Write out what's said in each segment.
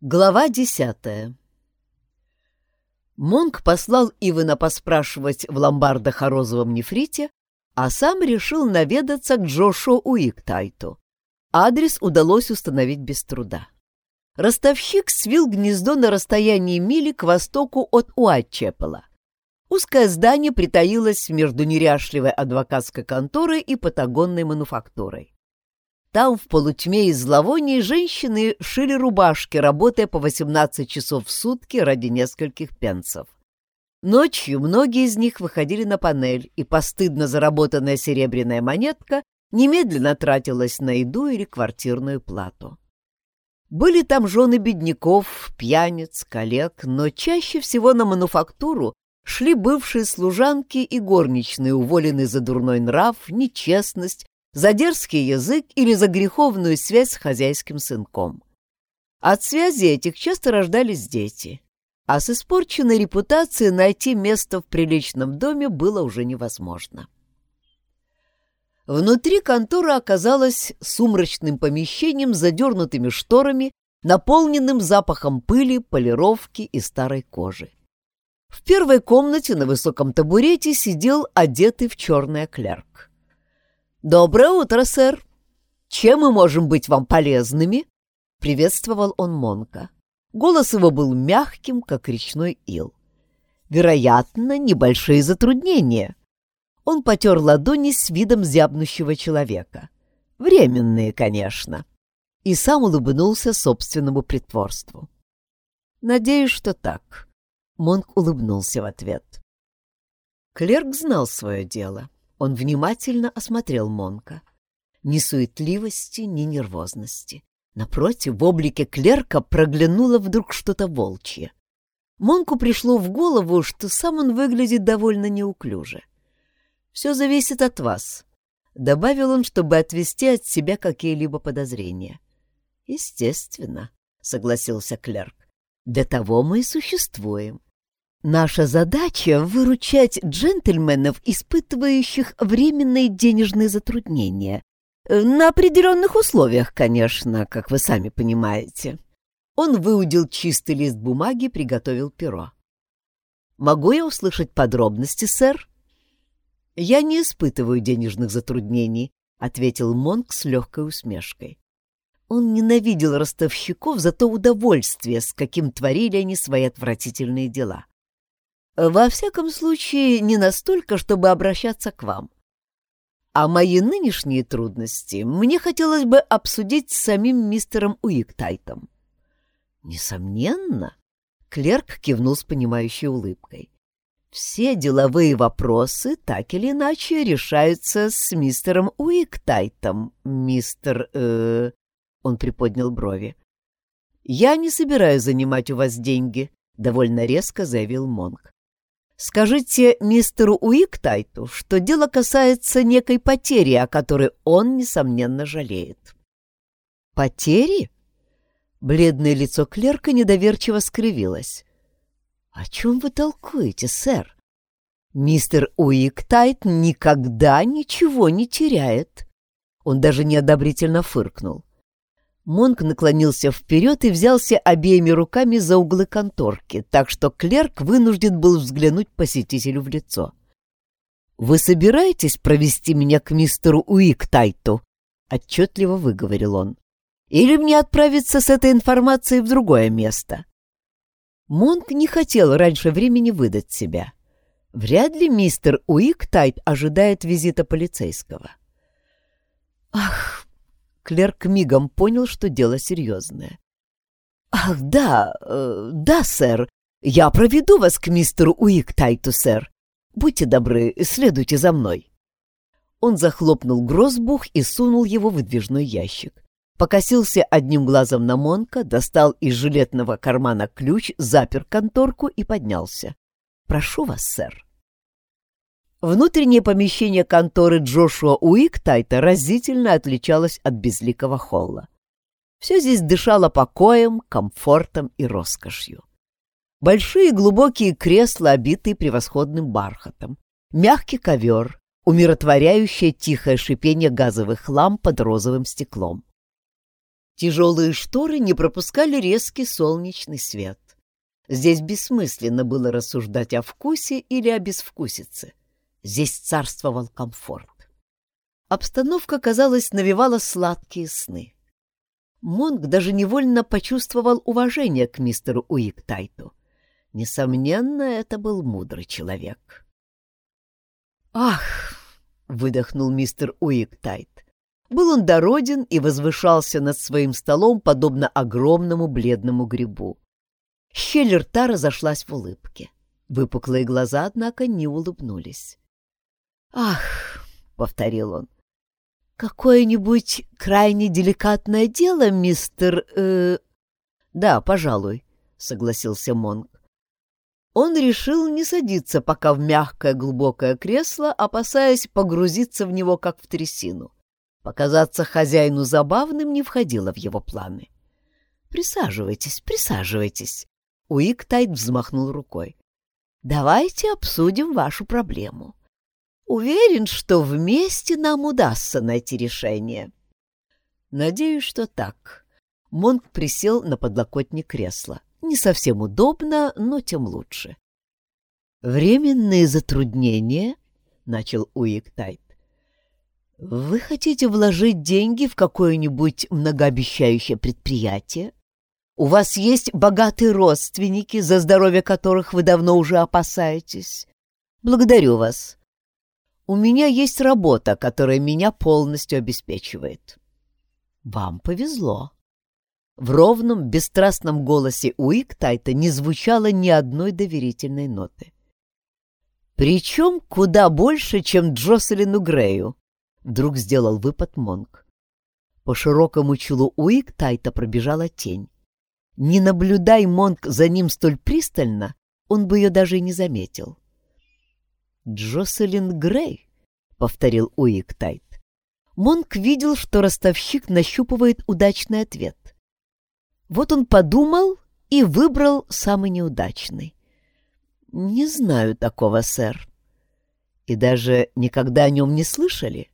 Глава десятая Монк послал Ивана поспрашивать в ломбардах о розовом нефрите, а сам решил наведаться к Джошуа Уиктайту. Адрес удалось установить без труда. Ростовщик свил гнездо на расстоянии мили к востоку от Уайтчепела. Узкое здание притаилось между неряшливой адвокатской конторой и патагонной мануфактурой. Там, в полутьме и зловонии, женщины шили рубашки, работая по 18 часов в сутки ради нескольких пенсов. Ночью многие из них выходили на панель, и постыдно заработанная серебряная монетка немедленно тратилась на еду или квартирную плату. Были там жены бедняков, пьяниц, коллег, но чаще всего на мануфактуру шли бывшие служанки и горничные, уволенные за дурной нрав, нечестность за дерзкий язык или за греховную связь с хозяйским сынком. От связи этих часто рождались дети, а с испорченной репутацией найти место в приличном доме было уже невозможно. Внутри контора оказалась сумрачным помещением с задернутыми шторами, наполненным запахом пыли, полировки и старой кожи. В первой комнате на высоком табурете сидел одетый в черное клерк. «Доброе утро, сэр! Чем мы можем быть вам полезными?» — приветствовал он Монка. Голос его был мягким, как речной ил. «Вероятно, небольшие затруднения». Он потер ладони с видом зябнущего человека. Временные, конечно. И сам улыбнулся собственному притворству. «Надеюсь, что так». Монк улыбнулся в ответ. Клерк знал свое дело. Он внимательно осмотрел Монка. Ни суетливости, ни нервозности. Напротив, в облике клерка проглянуло вдруг что-то волчье. Монку пришло в голову, что сам он выглядит довольно неуклюже. «Все зависит от вас», — добавил он, чтобы отвести от себя какие-либо подозрения. «Естественно», — согласился клерк. «Для того мы и существуем. Наша задача — выручать джентльменов, испытывающих временные денежные затруднения. Э, на определенных условиях, конечно, как вы сами понимаете. Он выудил чистый лист бумаги, приготовил перо. «Могу я услышать подробности, сэр?» «Я не испытываю денежных затруднений», — ответил Монк с легкой усмешкой. Он ненавидел ростовщиков за то удовольствие, с каким творили они свои отвратительные дела. Во всяком случае, не настолько, чтобы обращаться к вам. А мои нынешние трудности мне хотелось бы обсудить с самим мистером Уиктайтом. Несомненно, клерк кивнул с понимающей улыбкой. Все деловые вопросы так или иначе решаются с мистером Уиктайтом, мистер... Э... Он приподнял брови. «Я не собираюсь занимать у вас деньги», — довольно резко заявил Монк. Скажите мистеру Уиктайту, что дело касается некой потери, о которой он, несомненно, жалеет. Потери? Бледное лицо клерка недоверчиво скривилось. О чем вы толкуете, сэр? Мистер Уиктайт никогда ничего не теряет. Он даже неодобрительно фыркнул. Монк наклонился вперед и взялся обеими руками за углы конторки, так что клерк вынужден был взглянуть посетителю в лицо. «Вы собираетесь провести меня к мистеру Уиктайту?» — отчетливо выговорил он. «Или мне отправиться с этой информацией в другое место?» Монк не хотел раньше времени выдать себя. Вряд ли мистер Уиктайт ожидает визита полицейского. «Ах, Клерк мигом понял, что дело серьезное. «Ах, да, э, да, сэр. Я проведу вас к мистеру Уиктайту, сэр. Будьте добры, следуйте за мной». Он захлопнул грозбух и сунул его в выдвижной ящик. Покосился одним глазом на Монка, достал из жилетного кармана ключ, запер конторку и поднялся. «Прошу вас, сэр». Внутреннее помещение конторы Джошуа Уиктайта разительно отличалось от безликого холла. Все здесь дышало покоем, комфортом и роскошью. Большие глубокие кресла, обитые превосходным бархатом, мягкий ковер, умиротворяющее тихое шипение газовых ламп под розовым стеклом. Тяжелые шторы не пропускали резкий солнечный свет. Здесь бессмысленно было рассуждать о вкусе или о безвкусице. Здесь царствовал комфорт. Обстановка, казалось, навевала сладкие сны. Монг даже невольно почувствовал уважение к мистеру Уиктайту. Несомненно, это был мудрый человек. «Ах!» — выдохнул мистер Уиктайт. Был он дороден и возвышался над своим столом, подобно огромному бледному грибу. Щель рта разошлась в улыбке. Выпуклые глаза, однако, не улыбнулись. «Ах!» — повторил он. «Какое-нибудь крайне деликатное дело, мистер...» э... «Да, пожалуй», — согласился Монг. Он решил не садиться пока в мягкое глубокое кресло, опасаясь погрузиться в него, как в трясину. Показаться хозяину забавным не входило в его планы. «Присаживайтесь, присаживайтесь», — Уик Тайт взмахнул рукой. «Давайте обсудим вашу проблему. Уверен, что вместе нам удастся найти решение». «Надеюсь, что так». Монк присел на подлокотник кресла. Не совсем удобно, но тем лучше. «Временные затруднения?» — начал Уик Тайт. «Вы хотите вложить деньги в какое-нибудь многообещающее предприятие? У вас есть богатые родственники, за здоровье которых вы давно уже опасаетесь? Благодарю вас. У меня есть работа, которая меня полностью обеспечивает». «Вам повезло», в ровном, бесстрастном голосе Уиктайта не звучало ни одной доверительной ноты. «Причем куда больше, чем Джоселину Грею», — вдруг сделал выпад Монк. По широкому чулу Уиктайта пробежала тень. Не наблюдай Монк за ним столь пристально, он бы ее даже и не заметил. «Джоселин Грей», — повторил Уиктайт. Монк видел, что ростовщик нащупывает удачный ответ. Вот он подумал и выбрал самый неудачный. «Не знаю такого, сэр». И даже никогда о нем не слышали.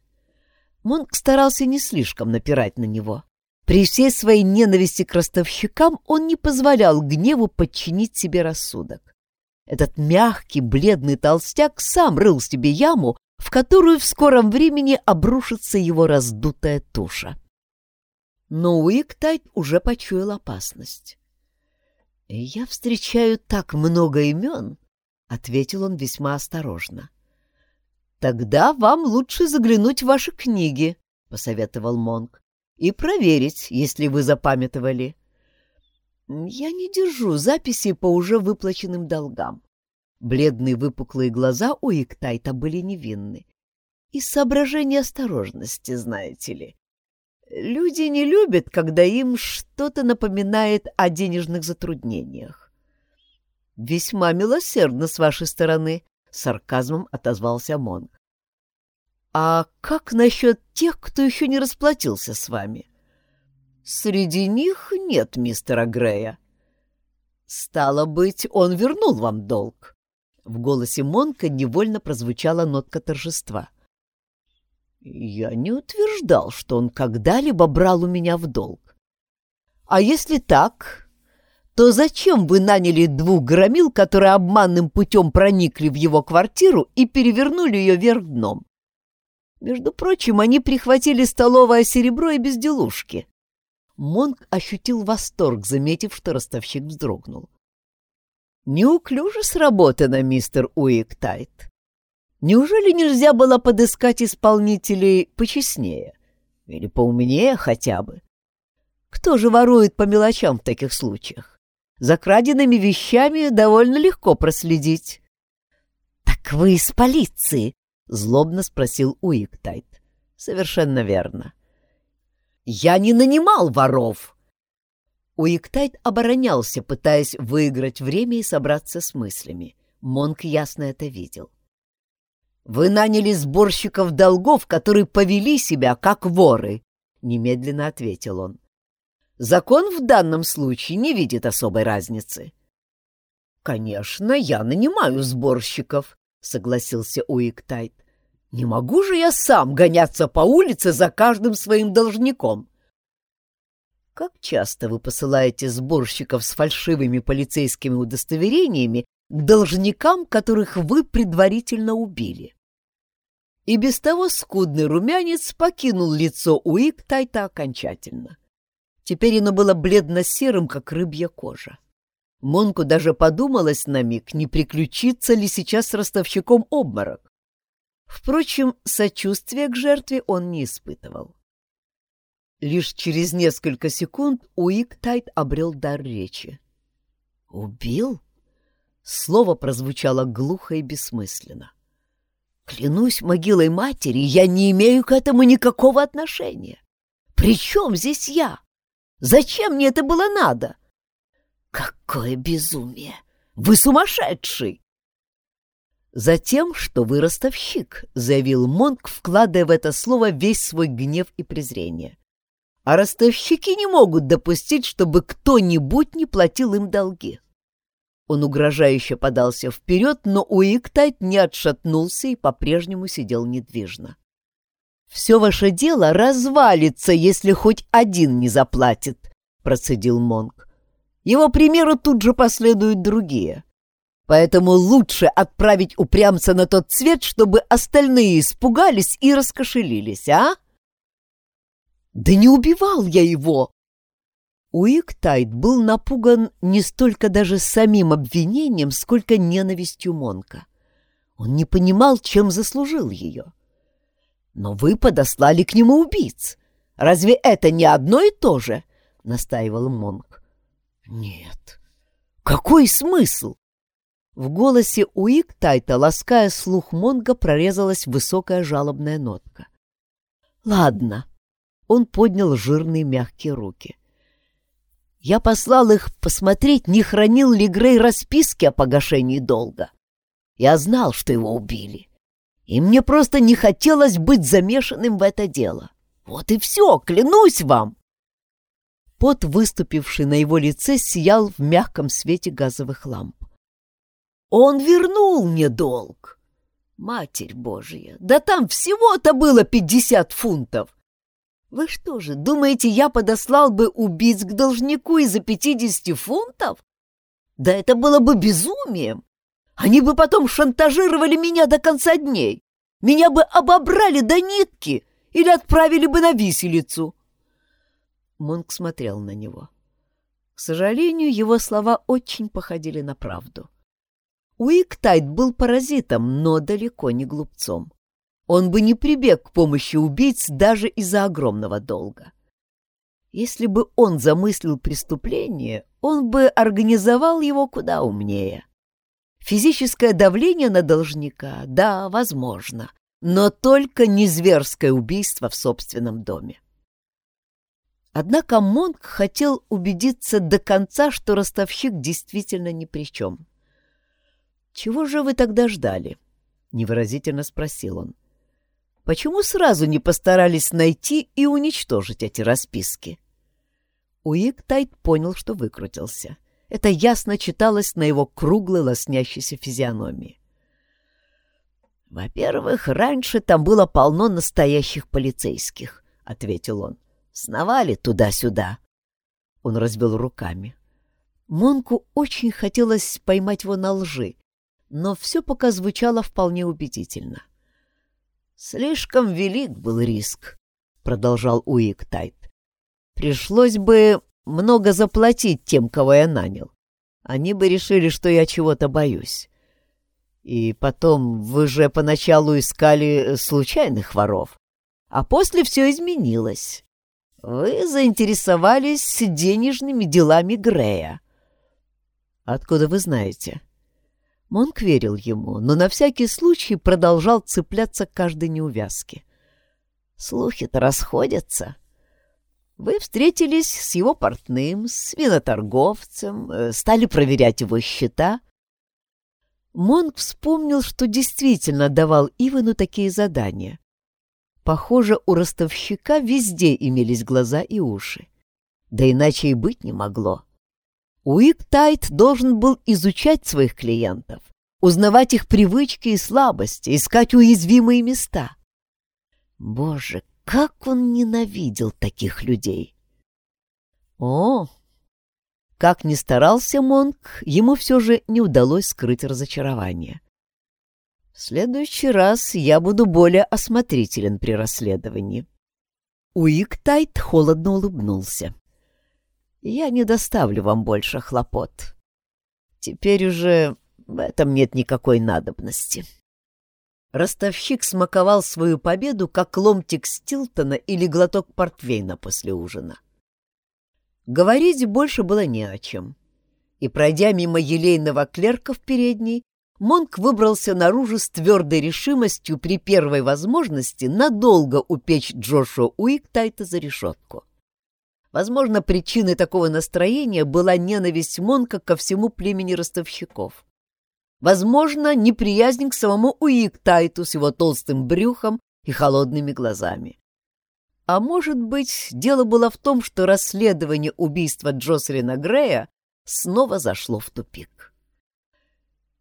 Монк старался не слишком напирать на него. При всей своей ненависти к ростовщикам он не позволял гневу подчинить себе рассудок. Этот мягкий, бледный толстяк сам рыл себе яму, в которую в скором времени обрушится его раздутая туша. Но Уиктайт уже почуял опасность. «Я встречаю так много имен», — ответил он весьма осторожно. «Тогда вам лучше заглянуть в ваши книги», — посоветовал Монк, «и проверить, если вы запамятовали». «Я не держу записи по уже выплаченным долгам». Бледные выпуклые глаза у Иктайта были невинны. «Из соображения осторожности, знаете ли. Люди не любят, когда им что-то напоминает о денежных затруднениях. «Весьма милосердно с вашей стороны», — сарказмом отозвался Монг. «А как насчет тех, кто еще не расплатился с вами?» «Среди них нет мистера Грея». «Стало быть, он вернул вам долг». В голосе Монка невольно прозвучала нотка торжества. — я не утверждал, что он когда-либо брал у меня в долг. А если так, то зачем вы наняли двух громил, которые обманным путем проникли в его квартиру и перевернули ее вверх дном? Между прочим, они прихватили столовое серебро и безделушки. Монк ощутил восторг, заметив, что ростовщик вздрогнул. «Неуклюже сработано, мистер Уиктайт. Неужели нельзя было подыскать исполнителей почестнее? Или поумнее хотя бы? Кто же ворует по мелочам в таких случаях? За краденными вещами довольно легко проследить. — Так вы из полиции? — злобно спросил Уиктайт. — Совершенно верно. — Я не нанимал воров! Уиктайт оборонялся, пытаясь выиграть время и собраться с мыслями. Монк ясно это видел. — вы наняли сборщиков долгов, которые повели себя как воры, немедленно ответил он. Закон в данном случае не видит особой разницы. Конечно, я нанимаю сборщиков, согласился Уиктайт. Не могу же я сам гоняться по улице за каждым своим должником. Как часто вы посылаете сборщиков с фальшивыми полицейскими удостоверениями к должникам, которых вы предварительно убили?» И без того скудный румянец покинул лицо Уик Тайта окончательно. Теперь оно было бледно-серым, как рыбья кожа. Монку даже подумалось на миг, не приключится ли сейчас с ростовщиком обморок. Впрочем, сочувствия к жертве он не испытывал. Лишь через несколько секунд Уик Тайт обрел дар речи. «Убил?» Слово прозвучало глухо и бессмысленно. Клянусь могилой матери, я не имею к этому никакого отношения. При чем здесь я? Зачем мне это было надо? Какое безумие! Вы сумасшедший! Затем, что вы ростовщик, заявил Монк, вкладывая в это слово весь свой гнев и презрение. А ростовщики не могут допустить, чтобы кто-нибудь не платил им долги. Он угрожающе подался вперед, но Уиктайт не отшатнулся и по-прежнему сидел недвижно. «Все ваше дело развалится, если хоть один не заплатит», — процедил Монк. «Его примеру тут же последуют другие. Поэтому лучше отправить упрямца на тот цвет, чтобы остальные испугались и раскошелились, а?» «Да не убивал я его!» Уиктайт был напуган не столько даже самим обвинением, сколько ненавистью Монка. Он не понимал, чем заслужил ее. «Но вы подослали к нему убийц. Разве это не одно и то же?» — настаивал Монк. «Нет. Какой смысл?» В голосе Уиктайта, лаская слух Монга, прорезалась высокая жалобная нотка. «Ладно». Он поднял жирные мягкие руки. Я послал их посмотреть, не хранил ли Грей расписки о погашении долга. Я знал, что его убили. И мне просто не хотелось быть замешанным в это дело. Вот и все, клянусь вам!» Пот, выступивший на его лице, сиял в мягком свете газовых ламп. «Он вернул мне долг!» «Матерь Божья! Да там всего-то было пятьдесят фунтов! Вы что же, думаете, я подослал бы убийц к должнику из-за пятидесяти фунтов? Да это было бы безумием. Они бы потом шантажировали меня до конца дней. Меня бы обобрали до нитки или отправили бы на виселицу. Монк смотрел на него. К сожалению, его слова очень походили на правду. Уиктайт был паразитом, но далеко не глупцом он бы не прибег к помощи убийц даже из-за огромного долга. Если бы он замыслил преступление, он бы организовал его куда умнее. Физическое давление на должника, да, возможно, но только не зверское убийство в собственном доме. Однако Монк хотел убедиться до конца, что ростовщик действительно ни при чем. «Чего же вы тогда ждали?» — невыразительно спросил он. Почему сразу не постарались найти и уничтожить эти расписки? Уик Тайт понял, что выкрутился. Это ясно читалось на его круглой лоснящейся физиономии. «Во-первых, раньше там было полно настоящих полицейских», — ответил он. «Сновали туда-сюда». Он разбил руками. Монку очень хотелось поймать его на лжи, но все пока звучало вполне убедительно. Слишком велик был риск, продолжал Уик Тайт. Пришлось бы много заплатить тем, кого я нанял. Они бы решили, что я чего-то боюсь. И потом, вы же поначалу искали случайных воров, а после все изменилось. Вы заинтересовались денежными делами Грея. Откуда вы знаете? Монк верил ему, но на всякий случай продолжал цепляться к каждой неувязке. Слухи-то расходятся. Вы встретились с его портным, с виноторговцем, э, стали проверять его счета. Монк вспомнил, что действительно давал Ивану такие задания. Похоже, у ростовщика везде имелись глаза и уши. Да иначе и быть не могло. Уик Тайт должен был изучать своих клиентов, узнавать их привычки и слабости, искать уязвимые места. Боже, как он ненавидел таких людей! О, как ни старался Монк, ему все же не удалось скрыть разочарование. В следующий раз я буду более осмотрителен при расследовании. Уиктайт холодно улыбнулся. Я не доставлю вам больше хлопот. Теперь уже в этом нет никакой надобности. Ростовщик смаковал свою победу, как ломтик Стилтона или глоток портвейна после ужина. Говорить больше было не о чем. И, пройдя мимо елейного клерка в передней, Монк выбрался наружу с твердой решимостью при первой возможности надолго упечь Джошуа Уиктайта за решетку. Возможно, причиной такого настроения была ненависть Монка ко всему племени ростовщиков. Возможно, неприязнь к самому Уиктайту с его толстым брюхом и холодными глазами. А может быть, дело было в том, что расследование убийства Джоселина Грея снова зашло в тупик.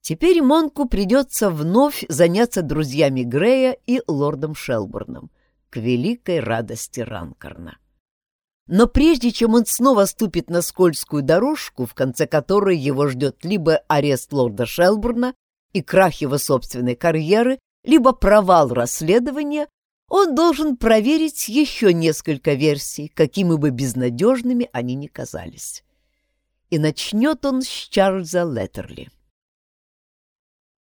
Теперь Монку придется вновь заняться друзьями Грея и лордом Шелбурном, к великой радости Ранкарна. Но прежде чем он снова ступит на скользкую дорожку, в конце которой его ждет либо арест лорда Шелбурна и крах его собственной карьеры, либо провал расследования, он должен проверить еще несколько версий, какими бы безнадежными они ни казались. И начнет он с Чарльза Леттерли.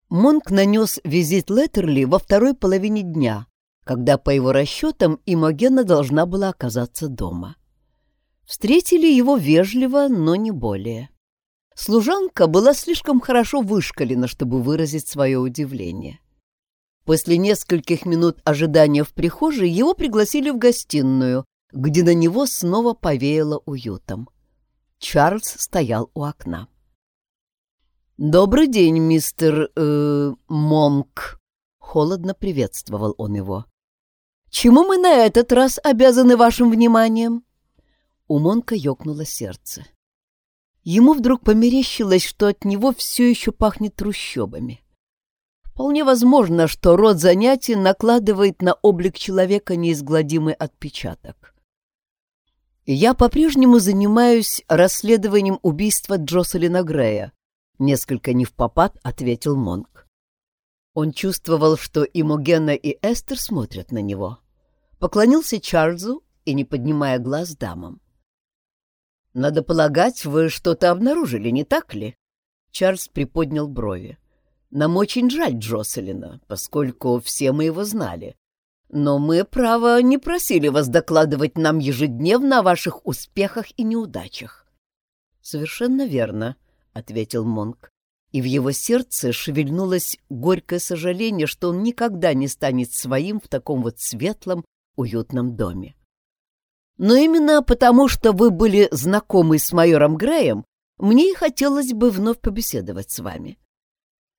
Монк нанес визит Леттерли во второй половине дня, когда, по его расчетам, Имогена должна была оказаться дома. Встретили его вежливо, но не более. Служанка была слишком хорошо вышкалена, чтобы выразить свое удивление. После нескольких минут ожидания в прихожей его пригласили в гостиную, где на него снова повеяло уютом. Чарльз стоял у окна. «Добрый день, мистер... Э, Монк!» — холодно приветствовал он его. «Чему мы на этот раз обязаны вашим вниманием?» У Монка ёкнуло сердце. Ему вдруг померещилось, что от него все еще пахнет трущобами. Вполне возможно, что род занятий накладывает на облик человека неизгладимый отпечаток. «Я по-прежнему занимаюсь расследованием убийства Джоселина Грея», — несколько не в попад ответил Монк. Он чувствовал, что и Могена, и Эстер смотрят на него. Поклонился Чарльзу и, не поднимая глаз, дамам. «Надо полагать, вы что-то обнаружили, не так ли?» Чарльз приподнял брови. Нам очень жаль Джоселина, поскольку все мы его знали. Но мы, право, не просили вас докладывать нам ежедневно о ваших успехах и неудачах. — Совершенно верно, — ответил Монк. И в его сердце шевельнулось горькое сожаление, что он никогда не станет своим в таком вот светлом, уютном доме. Но именно потому, что вы были знакомы с майором Греем, мне и хотелось бы вновь побеседовать с вами. —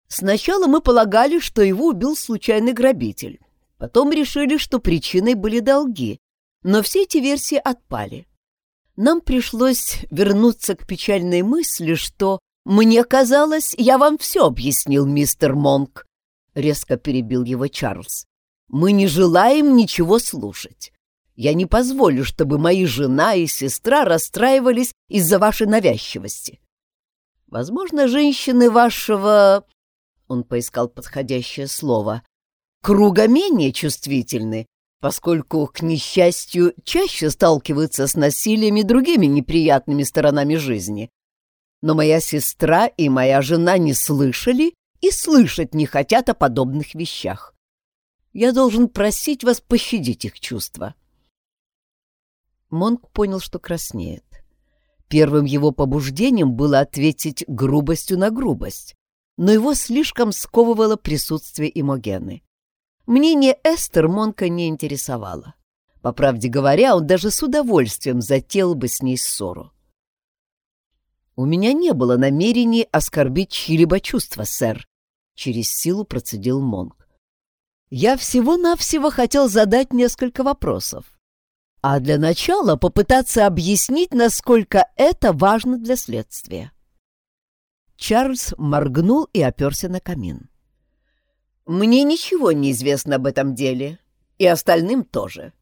Сначала мы полагали, что его убил случайный грабитель. Потом решили, что причиной были долги. Но все эти версии отпали. Нам пришлось вернуться к печальной мысли, что «Мне казалось, я вам все объяснил, мистер Монк», — резко перебил его Чарльз. «Мы не желаем ничего слушать. Я не позволю, чтобы мои жена и сестра расстраивались из-за вашей навязчивости. Возможно, женщины вашего он поискал подходящее слово, круга менее чувствительны, поскольку, к несчастью, чаще сталкиваются с насилием и другими неприятными сторонами жизни. Но моя сестра и моя жена не слышали и слышать не хотят о подобных вещах. Я должен просить вас пощадить их чувства. Монк понял, что краснеет. Первым его побуждением было ответить грубостью на грубость но его слишком сковывало присутствие Имогены. Мнение Эстер Монка не интересовало. По правде говоря, он даже с удовольствием затеял бы с ней ссору. «У меня не было намерений оскорбить чьи-либо чувства, сэр», — через силу процедил Монк. «Я всего-навсего хотел задать несколько вопросов. А для начала попытаться объяснить, насколько это важно для следствия. Чарльз моргнул и оперся на камин. «Мне ничего не известно об этом деле, и остальным тоже.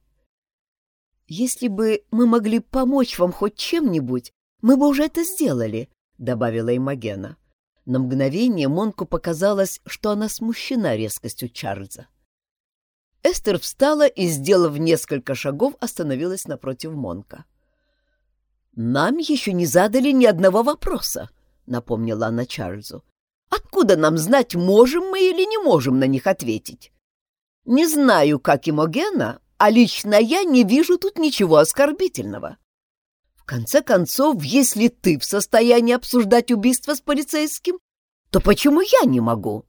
«Если бы мы могли помочь вам хоть чем-нибудь, мы бы уже это сделали», — добавила Имагена. На мгновение Монку показалось, что она смущена резкостью Чарльза. Эстер встала и, сделав несколько шагов, остановилась напротив Монка. «Нам еще не задали ни одного вопроса», — напомнила она Чарльзу. «Откуда нам знать, можем мы или не можем на них ответить? Не знаю, как Имогена, а лично я не вижу тут ничего оскорбительного. В конце концов, если ты в состоянии обсуждать убийство с полицейским, то почему я не могу?»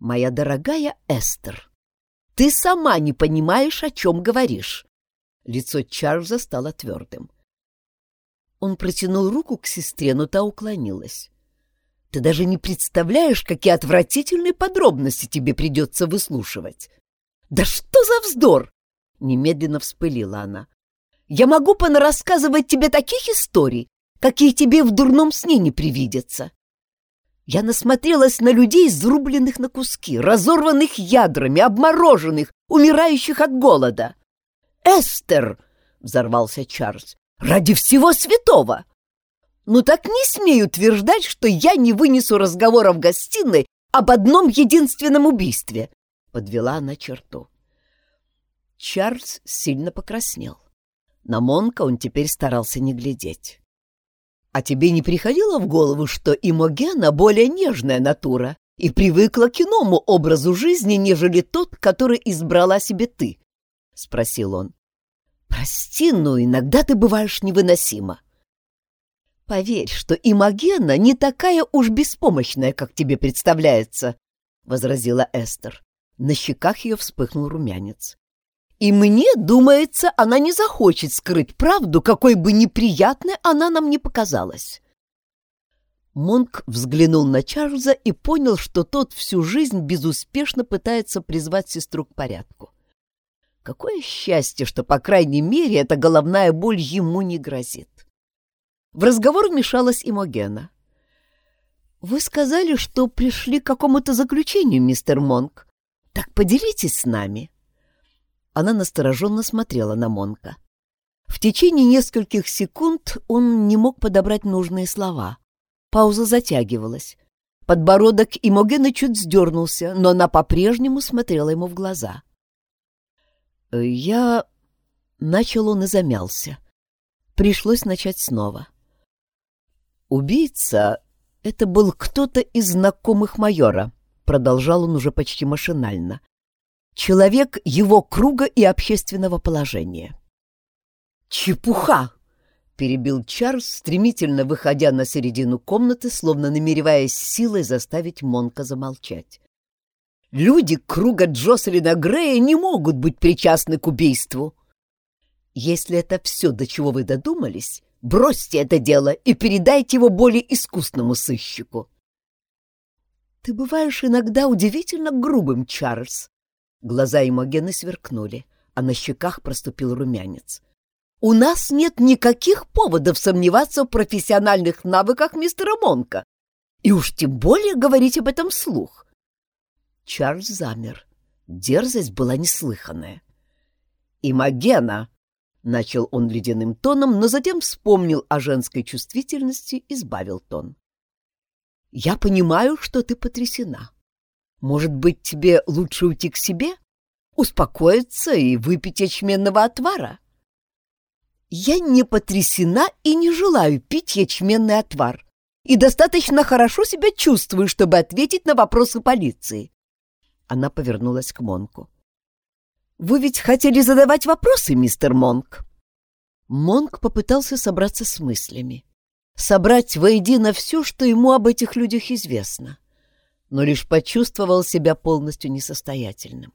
«Моя дорогая Эстер, ты сама не понимаешь, о чем говоришь». Лицо Чарльза стало твердым. Он протянул руку к сестре, но та уклонилась. «Ты даже не представляешь, какие отвратительные подробности тебе придется выслушивать!» «Да что за вздор!» — немедленно вспылила она. «Я могу понарассказывать тебе таких историй, какие тебе в дурном сне не привидятся. Я насмотрелась на людей, зарубленных на куски, разорванных ядрами, обмороженных, умирающих от голода. «Эстер!» — взорвался Чарльз. Ради всего святого! Ну так не смею утверждать, что я не вынесу разговора в гостиной об одном единственном убийстве. Подвела она черту. Чарльз сильно покраснел. На Монка он теперь старался не глядеть. «А тебе не приходило в голову, что Имогена более нежная натура и привыкла к иному образу жизни, нежели тот, который избрала себе ты?» — спросил он. Прости, но иногда ты бываешь невыносима. Поверь, что Имагена не такая уж беспомощная, как тебе представляется, — возразила Эстер. На щеках ее вспыхнул румянец. И мне, думается, она не захочет скрыть правду, какой бы неприятной она нам не показалась. Монк взглянул на Чарльза и понял, что тот всю жизнь безуспешно пытается призвать сестру к порядку. Какое счастье, что, по крайней мере, эта головная боль ему не грозит. В разговор вмешалась Имогена. «Вы сказали, что пришли к какому-то заключению, мистер Монк. Так поделитесь с нами». Она настороженно смотрела на Монка. В течение нескольких секунд он не мог подобрать нужные слова. Пауза затягивалась. Подбородок Имогена чуть сдернулся, но она по-прежнему смотрела ему в глаза. — «Я...» — начал он и замялся. Пришлось начать снова. «Убийца — это был кто-то из знакомых майора», — продолжал он уже почти машинально. «Человек его круга и общественного положения». «Чепуха!» — перебил Чарльз, стремительно выходя на середину комнаты, словно намереваясь силой заставить Монка замолчать. Люди круга Джоселина Грея не могут быть причастны к убийству. Если это все, до чего вы додумались, бросьте это дело и передайте его более искусному сыщику. Ты бываешь иногда удивительно грубым, Чарльз. Глаза Имогены сверкнули, а на щеках проступил румянец. У нас нет никаких поводов сомневаться в профессиональных навыках мистера Монка. И уж тем более говорить об этом вслух. Чарльз замер. Дерзость была неслыханная. «Имагена!» — начал он ледяным тоном, но затем вспомнил о женской чувствительности и сбавил тон. «Я понимаю, что ты потрясена. Может быть, тебе лучше уйти к себе, успокоиться и выпить ячменного отвара?» «Я не потрясена и не желаю пить ячменный отвар, и достаточно хорошо себя чувствую, чтобы ответить на вопросы полиции. Она повернулась к Монку. «Вы ведь хотели задавать вопросы, мистер Монк?» Монк попытался собраться с мыслями. Собрать воедино все, что ему об этих людях известно. Но лишь почувствовал себя полностью несостоятельным.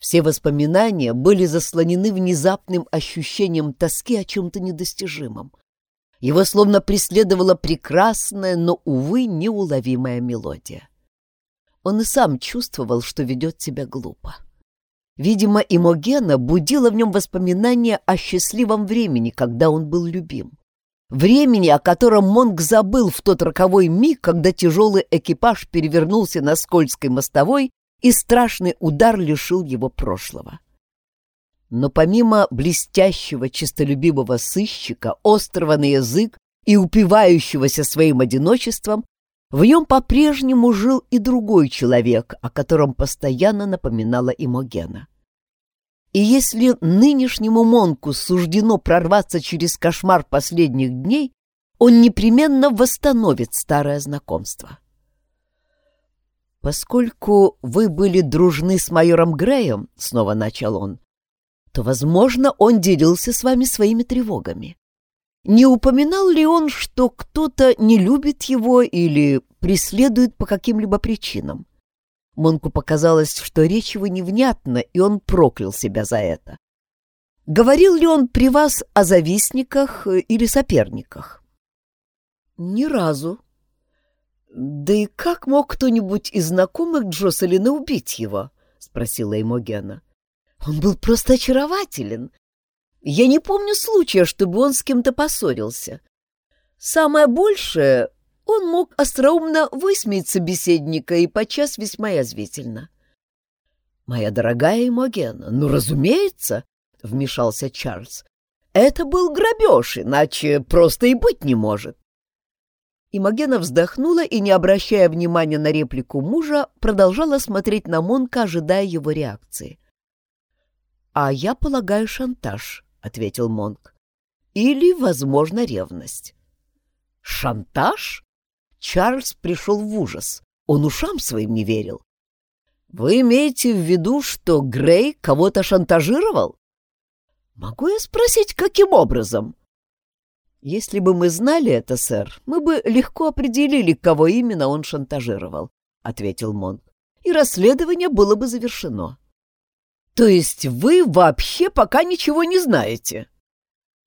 Все воспоминания были заслонены внезапным ощущением тоски о чем-то недостижимом. Его словно преследовала прекрасная, но, увы, неуловимая мелодия. Он и сам чувствовал, что ведет себя глупо. Видимо, Имогена будила в нем воспоминания о счастливом времени, когда он был любим. Времени, о котором Монг забыл в тот роковой миг, когда тяжелый экипаж перевернулся на скользкой мостовой и страшный удар лишил его прошлого. Но помимо блестящего, честолюбивого сыщика, острого на язык и упивающегося своим одиночеством, в нем по-прежнему жил и другой человек, о котором постоянно напоминала Имогена. И если нынешнему Монку суждено прорваться через кошмар последних дней, он непременно восстановит старое знакомство. «Поскольку вы были дружны с майором Греем, — снова начал он, — то, возможно, он делился с вами своими тревогами. Не упоминал ли он, что кто-то не любит его или преследует по каким-либо причинам? Монку показалось, что речь его невнятна, и он проклял себя за это. Говорил ли он при вас о завистниках э, или соперниках? Ни разу. Да и как мог кто-нибудь из знакомых Джоселина убить его? Спросила Эмогена. Он был просто очарователен. Я не помню случая, чтобы он с кем-то поссорился. Самое большее, он мог остроумно высмеять собеседника и подчас весьма язвительно. «Моя дорогая Эмогена, ну, разумеется!» — вмешался Чарльз. «Это был грабеж, иначе просто и быть не может». Имогена вздохнула и, не обращая внимания на реплику мужа, продолжала смотреть на Монка, ожидая его реакции. «А я полагаю шантаж», — ответил Монк. «Или, возможно, ревность». «Шантаж?» Чарльз пришел в ужас. Он ушам своим не верил. «Вы имеете в виду, что Грей кого-то шантажировал?» «Могу я спросить, каким образом?» «Если бы мы знали это, сэр, мы бы легко определили, кого именно он шантажировал», — ответил Монк. «И расследование было бы завершено». «То есть вы вообще пока ничего не знаете?»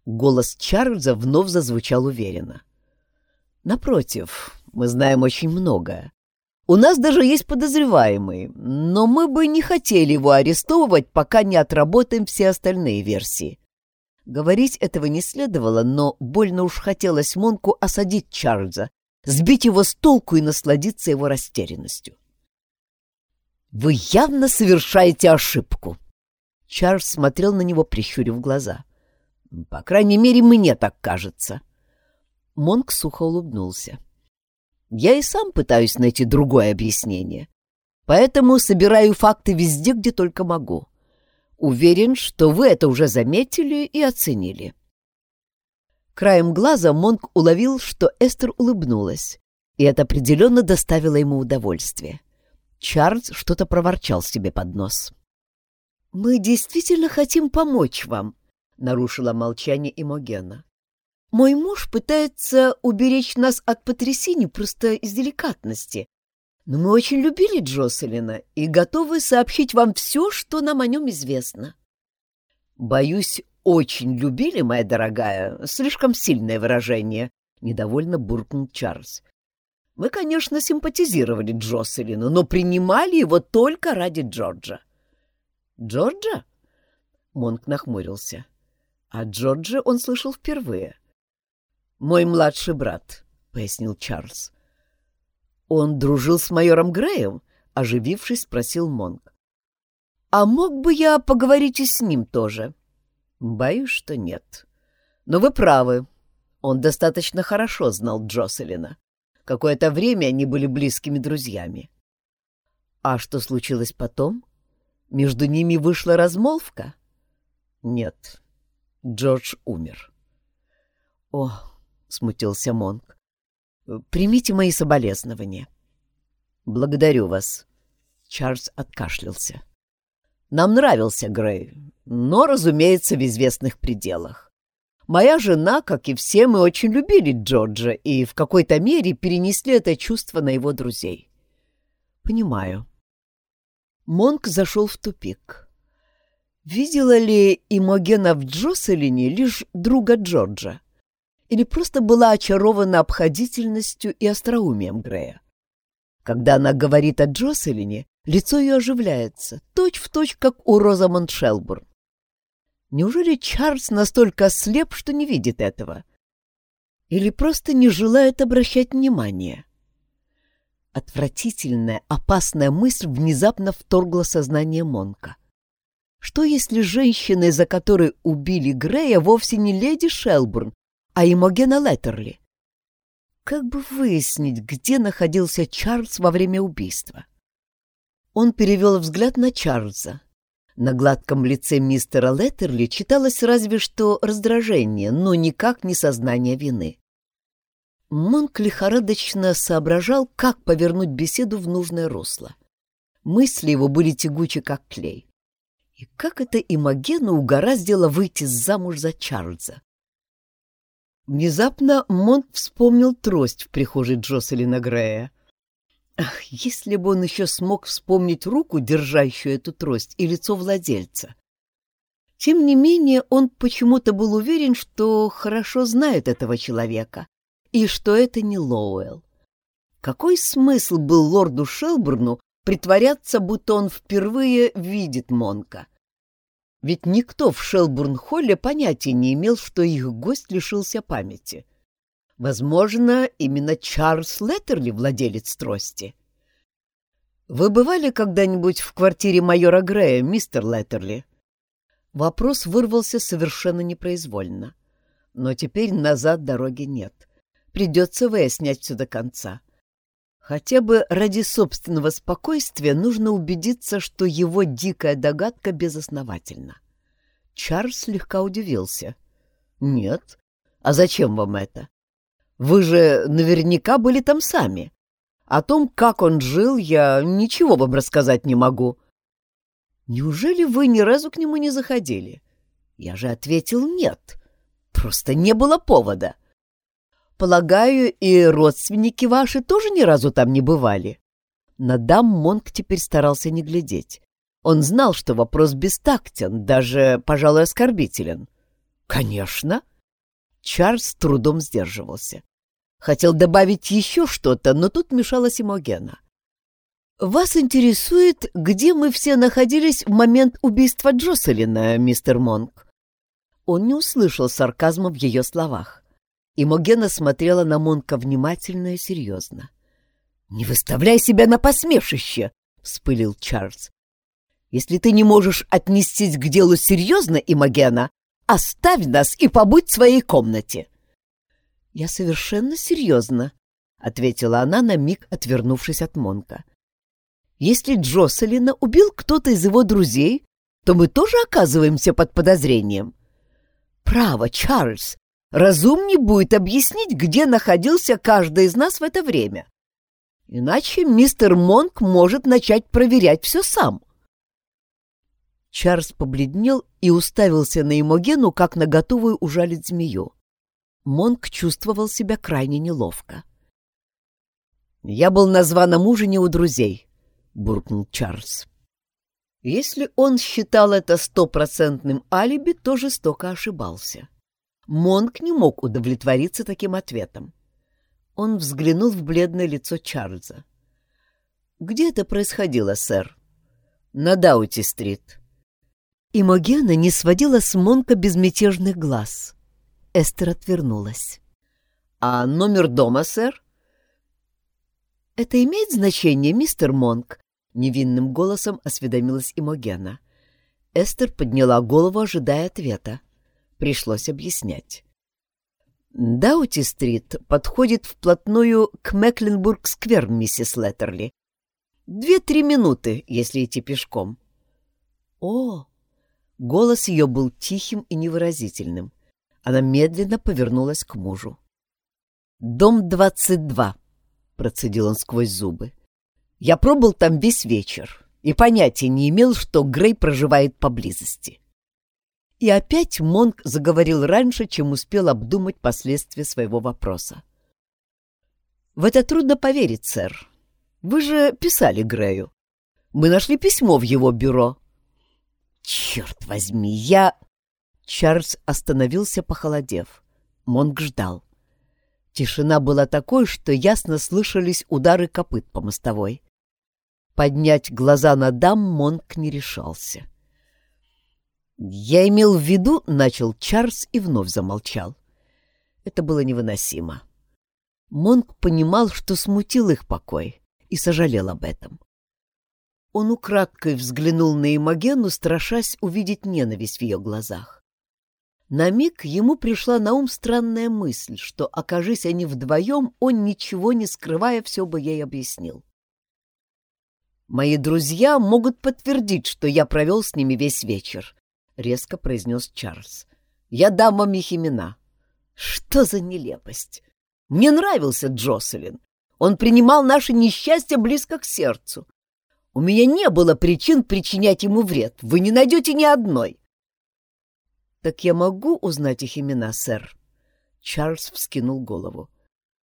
Голос Чарльза вновь зазвучал уверенно. «Напротив, мы знаем очень многое. У нас даже есть подозреваемый, но мы бы не хотели его арестовывать, пока не отработаем все остальные версии. Говорить этого не следовало, но больно уж хотелось Монку осадить Чарльза, сбить его с толку и насладиться его растерянностью. «Вы явно совершаете ошибку!» Чарльз смотрел на него, прищурив глаза. «По крайней мере, мне так кажется». Монк сухо улыбнулся. — я и сам пытаюсь найти другое объяснение. Поэтому собираю факты везде, где только могу. Уверен, что вы это уже заметили и оценили. Краем глаза Монк уловил, что Эстер улыбнулась, и это определенно доставило ему удовольствие. Чарльз что-то проворчал себе под нос. «Мы действительно хотим помочь вам», — нарушила молчание Имогена. Мой муж пытается уберечь нас от потрясений просто из деликатности. Но мы очень любили Джоселина и готовы сообщить вам все, что нам о нем известно. Боюсь, очень любили, моя дорогая, слишком сильное выражение, — недовольно буркнул Чарльз. Мы, конечно, симпатизировали Джоселину, но принимали его только ради Джорджа. Джорджа? Монк нахмурился. А Джорджа он слышал впервые. «Мой младший брат», — пояснил Чарльз. «Он дружил с майором Греем?» — оживившись, спросил Монк. «А мог бы я поговорить и с ним тоже?» «Боюсь, что нет. Но вы правы. Он достаточно хорошо знал Джоселина. Какое-то время они были близкими друзьями». «А что случилось потом? Между ними вышла размолвка?» «Нет. Джордж умер». «О, — смутился Монк. «Примите мои соболезнования». «Благодарю вас». Чарльз откашлялся. «Нам нравился Грей, но, разумеется, в известных пределах. Моя жена, как и все, мы очень любили Джорджа и в какой-то мере перенесли это чувство на его друзей». «Понимаю». Монк зашел в тупик. Видела ли Имогена в Джоселине лишь друга Джорджа? Или просто была очарована обходительностью и остроумием Грея. Когда она говорит о Джоселине, лицо ее оживляется, точь-в-точь, точь, как у Розамонд Шелбурн. Неужели Чарльз настолько ослеп, что не видит этого? Или просто не желает обращать внимания? Отвратительная, опасная мысль внезапно вторгла сознание Монка. Что если женщина, из-за которой убили Грея, вовсе не леди Шелбурн, а Имогена Леттерли? Как бы выяснить, где находился Чарльз во время убийства? Он перевел взгляд на Чарльза. На гладком лице мистера Леттерли читалось разве что раздражение, но никак не сознание вины. Монк лихорадочно соображал, как повернуть беседу в нужное русло. Мысли его были тягучи, как клей. И как это Имогена угораздило выйти замуж за Чарльза? Внезапно Монк вспомнил трость в прихожей Джоселина Грея. Ах, если бы он еще смог вспомнить руку, держащую эту трость, и лицо владельца. Тем не менее, он почему-то был уверен, что хорошо знает этого человека, и что это не Лоуэлл. Какой смысл был лорду Шелбурну притворяться, будто он впервые видит Монка? Ведь никто в Шелбурн-холле понятия не имел, что их гость лишился памяти. Возможно, именно Чарльз Леттерли владелец трости. «Вы бывали когда-нибудь в квартире майора Грея, мистер Леттерли?» Вопрос вырвался совершенно непроизвольно. Но теперь назад дороги нет. Придется выяснять все до конца. Хотя бы ради собственного спокойствия нужно убедиться, что его дикая догадка безосновательна. Чарльз слегка удивился. «Нет. А зачем вам это? Вы же наверняка были там сами. О том, как он жил, я ничего вам рассказать не могу». «Неужели вы ни разу к нему не заходили?» Я же ответил «нет». Просто не было повода. Полагаю, и родственники ваши тоже ни разу там не бывали. На дам Монк теперь старался не глядеть. Он знал, что вопрос бестактен, даже, пожалуй, оскорбителен. «Конечно!» Чарльз трудом сдерживался. Хотел добавить еще что-то, но тут мешалась Имогена. «Вас интересует, где мы все находились в момент убийства Джоселина, мистер Монк?» Он не услышал сарказма в ее словах. Имогена смотрела на Монка внимательно и серьезно. «Не выставляй себя на посмешище!» — вспылил Чарльз. «Если ты не можешь отнестись к делу серьезно, Имогена, оставь нас и побудь в своей комнате!» «Я совершенно серьезно», — ответила она, на миг отвернувшись от Монка. «Если Джоселина убил кто-то из его друзей, то мы тоже оказываемся под подозрением». «Право, Чарльз, разумнее будет объяснить, где находился каждый из нас в это время. Иначе мистер Монк может начать проверять все сам. Чарльз побледнел и уставился на Имогену, как на готовую ужалить змею. Монк чувствовал себя крайне неловко. «Я был на званом ужине у друзей», — буркнул Чарльз. Если он считал это стопроцентным алиби, то жестоко ошибался. Монк не мог удовлетвориться таким ответом. Он взглянул в бледное лицо Чарльза. «Где это происходило, сэр?» «На Даути-стрит». Имогена не сводила с Монка безмятежных глаз. Эстер отвернулась. «А номер дома, сэр?» «Это имеет значение, мистер Монк?» — невинным голосом осведомилась Имогена. Эстер подняла голову, ожидая ответа. Пришлось объяснять. Даути-стрит подходит вплотную к Мекленбург-сквер, миссис Леттерли. Две-три минуты, если идти пешком. О! Голос ее был тихим и невыразительным. Она медленно повернулась к мужу. «Дом 22», — процедил он сквозь зубы. «Я пробыл там весь вечер и понятия не имел, что Грей проживает поблизости». И опять Монк заговорил раньше, чем успел обдумать последствия своего вопроса. «В это трудно поверить, сэр. Вы же писали Грею. Мы нашли письмо в его бюро». «Черт возьми, я...» Чарльз остановился, похолодев. Монк ждал. Тишина была такой, что ясно слышались удары копыт по мостовой. Поднять глаза на дам Монк не решался. «Я имел в виду...» — начал Чарльз и вновь замолчал. Это было невыносимо. Монк понимал, что смутил их покой, и сожалел об этом. Он украдкой взглянул на Имогену, страшась увидеть ненависть в ее глазах. На миг ему пришла на ум странная мысль, что, окажись они вдвоем, он, ничего не скрывая, все бы ей объяснил. «Мои друзья могут подтвердить, что я провел с ними весь вечер», — резко произнес Чарльз. «Я дам вам их имена». «Что за нелепость! Мне нравился Джоселин. Он принимал наше несчастье близко к сердцу. У меня не было причин причинять ему вред. Вы не найдете ни одной. — Так я могу узнать их имена, сэр? Чарльз вскинул голову.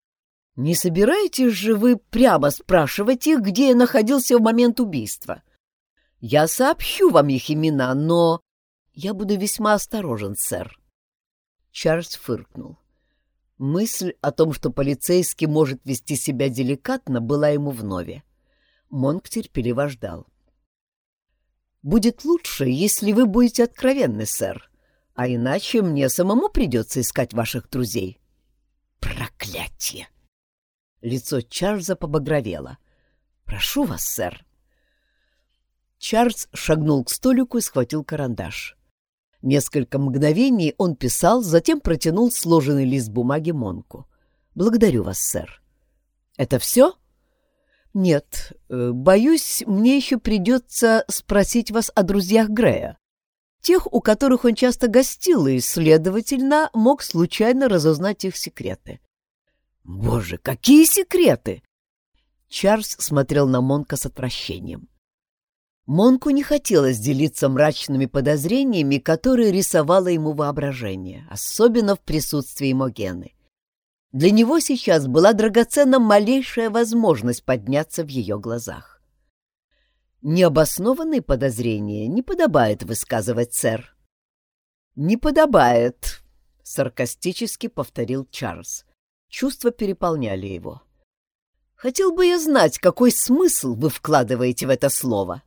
— Не собираетесь же вы прямо спрашивать их, где я находился в момент убийства? Я сообщу вам их имена, но... Я буду весьма осторожен, сэр. Чарльз фыркнул. Мысль о том, что полицейский может вести себя деликатно, была ему вновь. Монк терпеливо ждал. «Будет лучше, если вы будете откровенны, сэр, а иначе мне самому придется искать ваших друзей». «Проклятие!» Лицо Чарльза побагровело. «Прошу вас, сэр». Чарльз шагнул к столику и схватил карандаш. Несколько мгновений он писал, затем протянул сложенный лист бумаги Монку. «Благодарю вас, сэр». «Это все?» «Нет, э, боюсь, мне еще придется спросить вас о друзьях Грея. Тех, у которых он часто гостил, и, следовательно, мог случайно разузнать их секреты». «Боже, какие секреты!» Чарльз смотрел на Монка с отвращением. Монку не хотелось делиться мрачными подозрениями, которые рисовало ему воображение, особенно в присутствии Могены. Для него сейчас была драгоценна малейшая возможность подняться в ее глазах. Необоснованные подозрения не подобает высказывать, сэр. «Не подобает», — саркастически повторил Чарльз. Чувства переполняли его. «Хотел бы я знать, какой смысл вы вкладываете в это слово».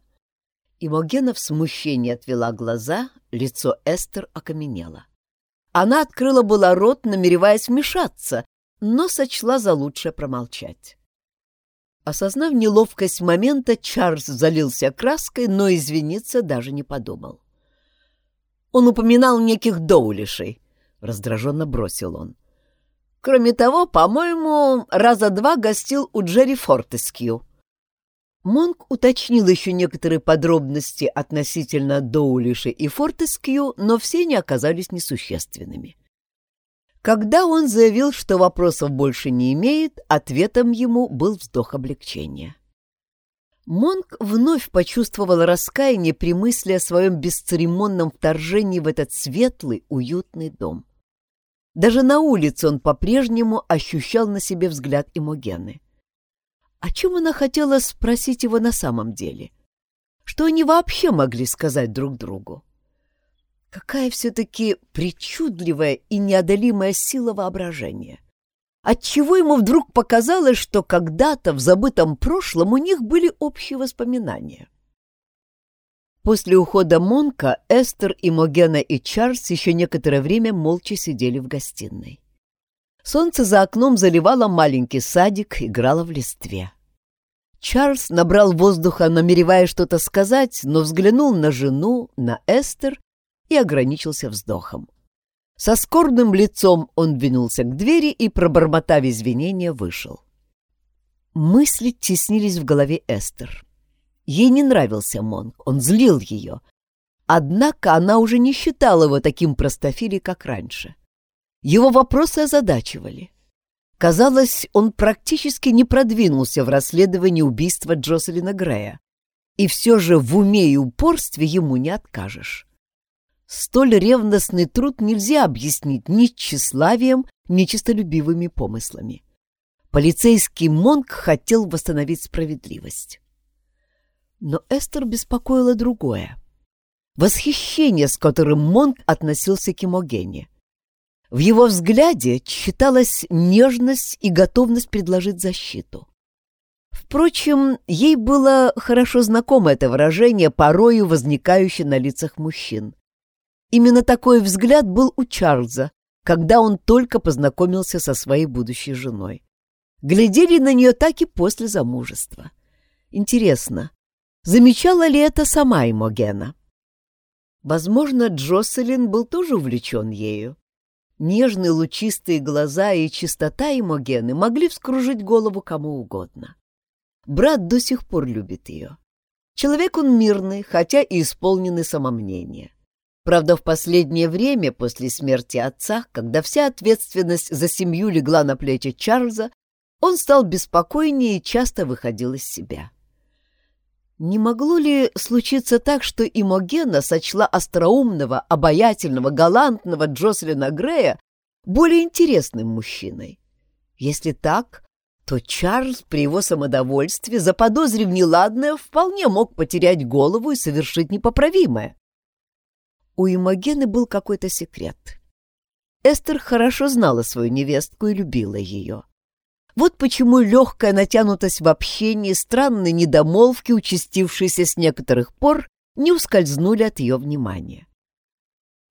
Имогена в смущении отвела глаза, лицо Эстер окаменело. Она открыла было рот, намереваясь вмешаться, но сочла за лучшее промолчать. Осознав неловкость момента, Чарльз залился краской, но извиниться даже не подумал. Он упоминал неких доулишей, — раздраженно бросил он. Кроме того, по-моему, раза два гостил у Джерри Фортескью. Монк уточнил еще некоторые подробности относительно Доулиши и Фортескью, но все не оказались несущественными. Когда он заявил, что вопросов больше не имеет, ответом ему был вздох облегчения. Монк вновь почувствовал раскаяние при мысли о своем бесцеремонном вторжении в этот светлый, уютный дом. Даже на улице он по-прежнему ощущал на себе взгляд Имогены. О чем она хотела спросить его на самом деле? Что они вообще могли сказать друг другу? Какая все-таки причудливая и неодолимая сила воображения! Отчего ему вдруг показалось, что когда-то в забытом прошлом у них были общие воспоминания? После ухода Монка Эстер, Имогена и Чарльз еще некоторое время молча сидели в гостиной. Солнце за окном заливало маленький садик, играло в листве. Чарльз набрал воздуха, намеревая что-то сказать, но взглянул на жену, на Эстер и ограничился вздохом. Со скорбным лицом он двинулся к двери и, пробормотав извинения, вышел. Мысли теснились в голове Эстер. Ей не нравился Монк, он злил ее. Однако она уже не считала его таким простофили, как раньше. Его вопросы озадачивали. Казалось, он практически не продвинулся в расследовании убийства Джоселина Грея. И все же в уме и упорстве ему не откажешь. Столь ревностный труд нельзя объяснить ни тщеславием, ни честолюбивыми помыслами. Полицейский Монк хотел восстановить справедливость. Но Эстер беспокоило другое. Восхищение, с которым Монк относился к Имогене. В его взгляде читалась нежность и готовность предложить защиту. Впрочем, ей было хорошо знакомо это выражение, порою возникающее на лицах мужчин. Именно такой взгляд был у Чарльза, когда он только познакомился со своей будущей женой. Глядели на нее так и после замужества. Интересно, Замечала ли это сама Имогена? Возможно, Джоселин был тоже увлечен ею. Нежные лучистые глаза и чистота Имогены могли вскружить голову кому угодно. Брат до сих пор любит ее. Человек он мирный, хотя и исполненный самомнения. Правда, в последнее время, после смерти отца, когда вся ответственность за семью легла на плечи Чарльза, он стал беспокойнее и часто выходил из себя. Не могло ли случиться так, что Имогена сочла остроумного, обаятельного, галантного Джослина Грея более интересным мужчиной? Если так, то Чарльз при его самодовольстве, заподозрив неладное, вполне мог потерять голову и совершить непоправимое. У Имогены был какой-то секрет. Эстер хорошо знала свою невестку и любила ее. Вот почему легкая натянутость в общении, странные недомолвки, участившиеся с некоторых пор, не ускользнули от ее внимания.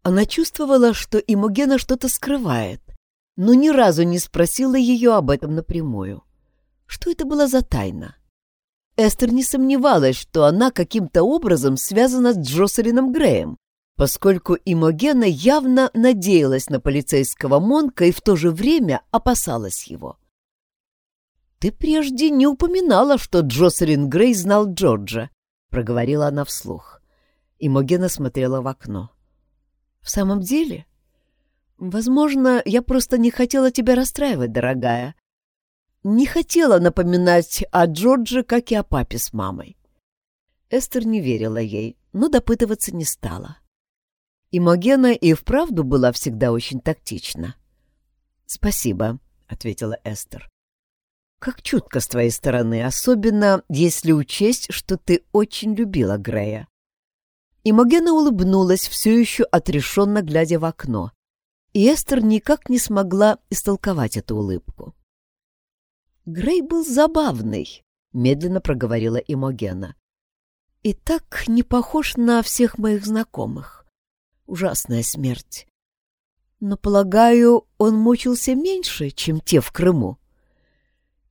Она чувствовала, что Имогена что-то скрывает, но ни разу не спросила ее об этом напрямую. Что это была за тайна? Эстер не сомневалась, что она каким-то образом связана с Джоселином Греем, поскольку Имогена явно надеялась на полицейского Монка и в то же время опасалась его. «Ты прежде не упоминала, что Джоселин Грей знал Джорджа», — проговорила она вслух. Имогена смотрела в окно. «В самом деле? Возможно, я просто не хотела тебя расстраивать, дорогая. Не хотела напоминать о Джордже, как и о папе с мамой». Эстер не верила ей, но допытываться не стала. Имогена и вправду была всегда очень тактична. «Спасибо», — ответила Эстер. Как чутко с твоей стороны, особенно если учесть, что ты очень любила Грея. И Могена улыбнулась, все еще отрешенно глядя в окно. И Эстер никак не смогла истолковать эту улыбку. «Грей был забавный», — медленно проговорила Имогена. «И так не похож на всех моих знакомых. Ужасная смерть. Но, полагаю, он мучился меньше, чем те в Крыму».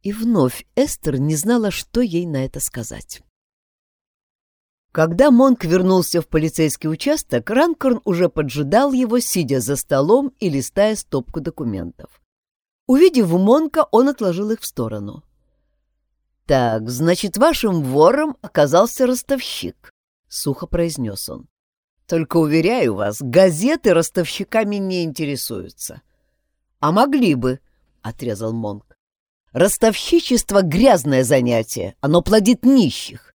И вновь Эстер не знала, что ей на это сказать. Когда Монк вернулся в полицейский участок, Ранкорн уже поджидал его, сидя за столом и листая стопку документов. Увидев Монка, он отложил их в сторону. «Так, значит, вашим вором оказался ростовщик», — сухо произнес он. «Только, уверяю вас, газеты ростовщиками не интересуются». «А могли бы», — отрезал Монк. Ростовщичество — грязное занятие, оно плодит нищих.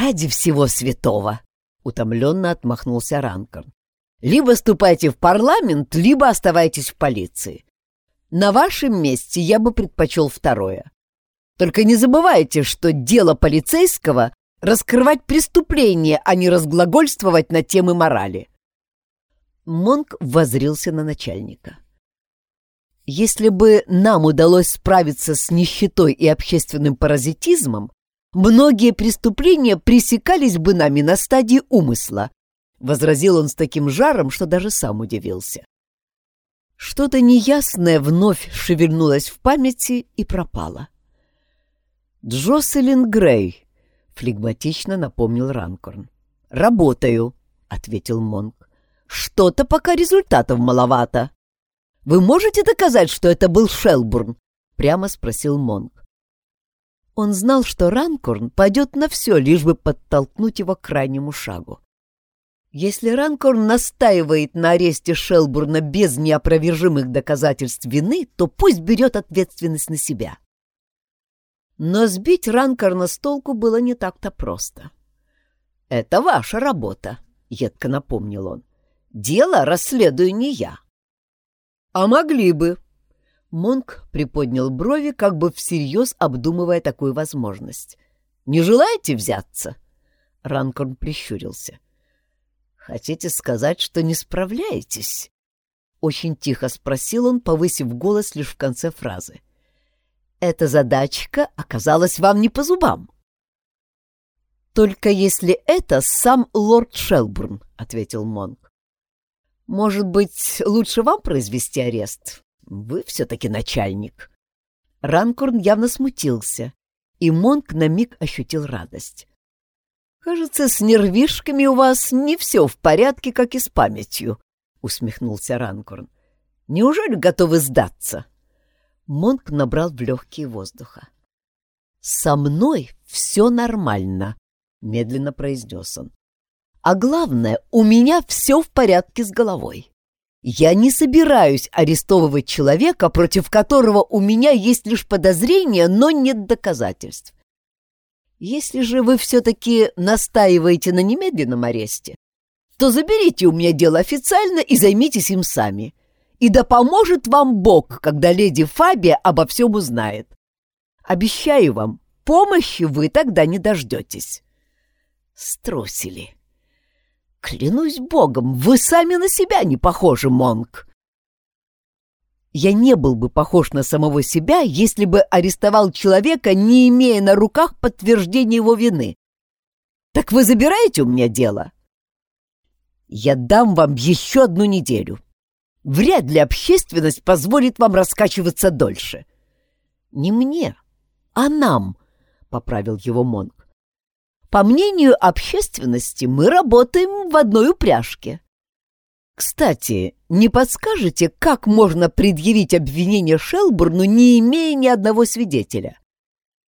«Ради всего святого!» — утомленно отмахнулся Ранкорн. «Либо ступайте в парламент, либо оставайтесь в полиции. На вашем месте я бы предпочел второе. Только не забывайте, что дело полицейского — раскрывать преступления, а не разглагольствовать на темы морали». Монк возрился на начальника. Если бы нам удалось справиться с нищетой и общественным паразитизмом, многие преступления пресекались бы нами на стадии умысла, — возразил он с таким жаром, что даже сам удивился. Что-то неясное вновь шевельнулось в памяти и пропало. «Джоселин Грей», — флегматично напомнил Ранкорн. «Работаю», — ответил Монк. «Что-то пока результатов маловато». Вы можете доказать, что это был Шелбурн?» — прямо спросил Монк. Он знал, что Ранкорн пойдет на все, лишь бы подтолкнуть его к крайнему шагу. Если Ранкорн настаивает на аресте Шелбурна без неопровержимых доказательств вины, то пусть берет ответственность на себя. Но сбить Ранкорна с толку было не так-то просто. «Это ваша работа», — едко напомнил он. «Дело расследую не я». «А могли бы». Монк приподнял брови, как бы всерьез обдумывая такую возможность. «Не желаете взяться?» Ранкорн прищурился. «Хотите сказать, что не справляетесь?» Очень тихо спросил он, повысив голос лишь в конце фразы. «Эта задачка оказалась вам не по зубам». «Только если это сам лорд Шелбурн», — ответил Монк. Может быть, лучше вам произвести арест? Вы все-таки начальник. Ранкорн явно смутился, и Монк на миг ощутил радость. Кажется, с нервишками у вас не все в порядке, как и с памятью, — усмехнулся Ранкорн. Неужели готовы сдаться? Монк набрал в легкие воздуха. «Со мной все нормально», — медленно произнес он. «А главное, у меня все в порядке с головой. Я не собираюсь арестовывать человека, против которого у меня есть лишь подозрения, но нет доказательств. Если же вы все-таки настаиваете на немедленном аресте, то заберите у меня дело официально и займитесь им сами. И да поможет вам Бог, когда леди Фабия обо всем узнает. Обещаю вам, помощи вы тогда не дождетесь. Струсили. Клянусь Богом, вы сами на себя не похожи, Монк. Я не был бы похож на самого себя, если бы арестовал человека, не имея на руках подтверждения его вины. Так вы забираете у меня дело? Я дам вам еще одну неделю. Вряд ли общественность позволит вам раскачиваться дольше. Не мне, а нам, — поправил его Монк. По мнению общественности, мы работаем в одной упряжке. Кстати, не подскажете, как можно предъявить обвинение Шелбурну, не имея ни одного свидетеля?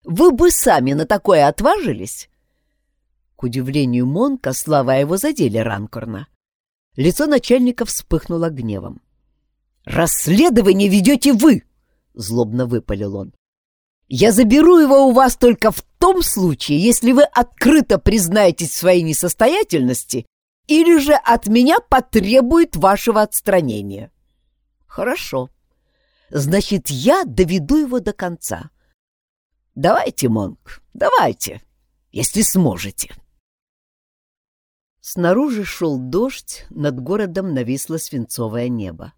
Вы бы сами на такое отважились? К удивлению Монка, слова его задели Ранкорна. Лицо начальника вспыхнуло гневом. «Расследование ведете вы!» — злобно выпалил он. «Я заберу его у вас только в том случае, если вы открыто признаетесь в своей несостоятельности или же от меня потребует вашего отстранения. Хорошо. Значит, я доведу его до конца. Давайте, Монк, давайте, если сможете. Снаружи шел дождь, над городом нависло свинцовое небо.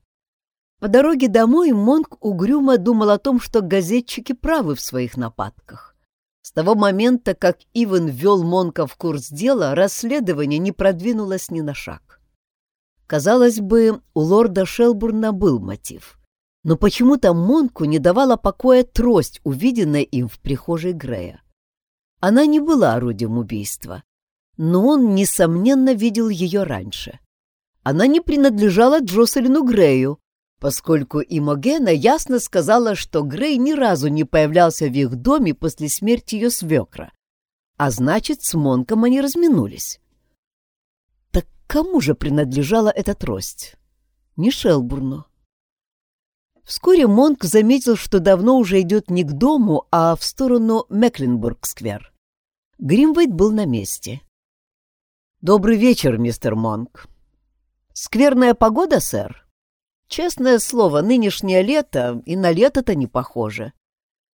По дороге домой Монк угрюмо думал о том, что газетчики правы в своих нападках. С того момента, как Иван ввел Монка в курс дела, расследование не продвинулось ни на шаг. Казалось бы, у лорда Шелбурна был мотив. Но почему-то Монку не давала покоя трость, увиденная им в прихожей Грея. Она не была орудием убийства, но он, несомненно, видел ее раньше. Она не принадлежала Джоселину Грею, поскольку Имогена ясно сказала, что Грей ни разу не появлялся в их доме после смерти ее свекра, а значит, с Монком они разминулись. Так кому же принадлежала эта трость? Не Шелбурну. Вскоре Монк заметил, что давно уже идет не к дому, а в сторону Мекленбург-сквер. Гримвейт был на месте. «Добрый вечер, мистер Монк». «Скверная погода, сэр?» Честное слово, нынешнее лето и на лето-то не похоже.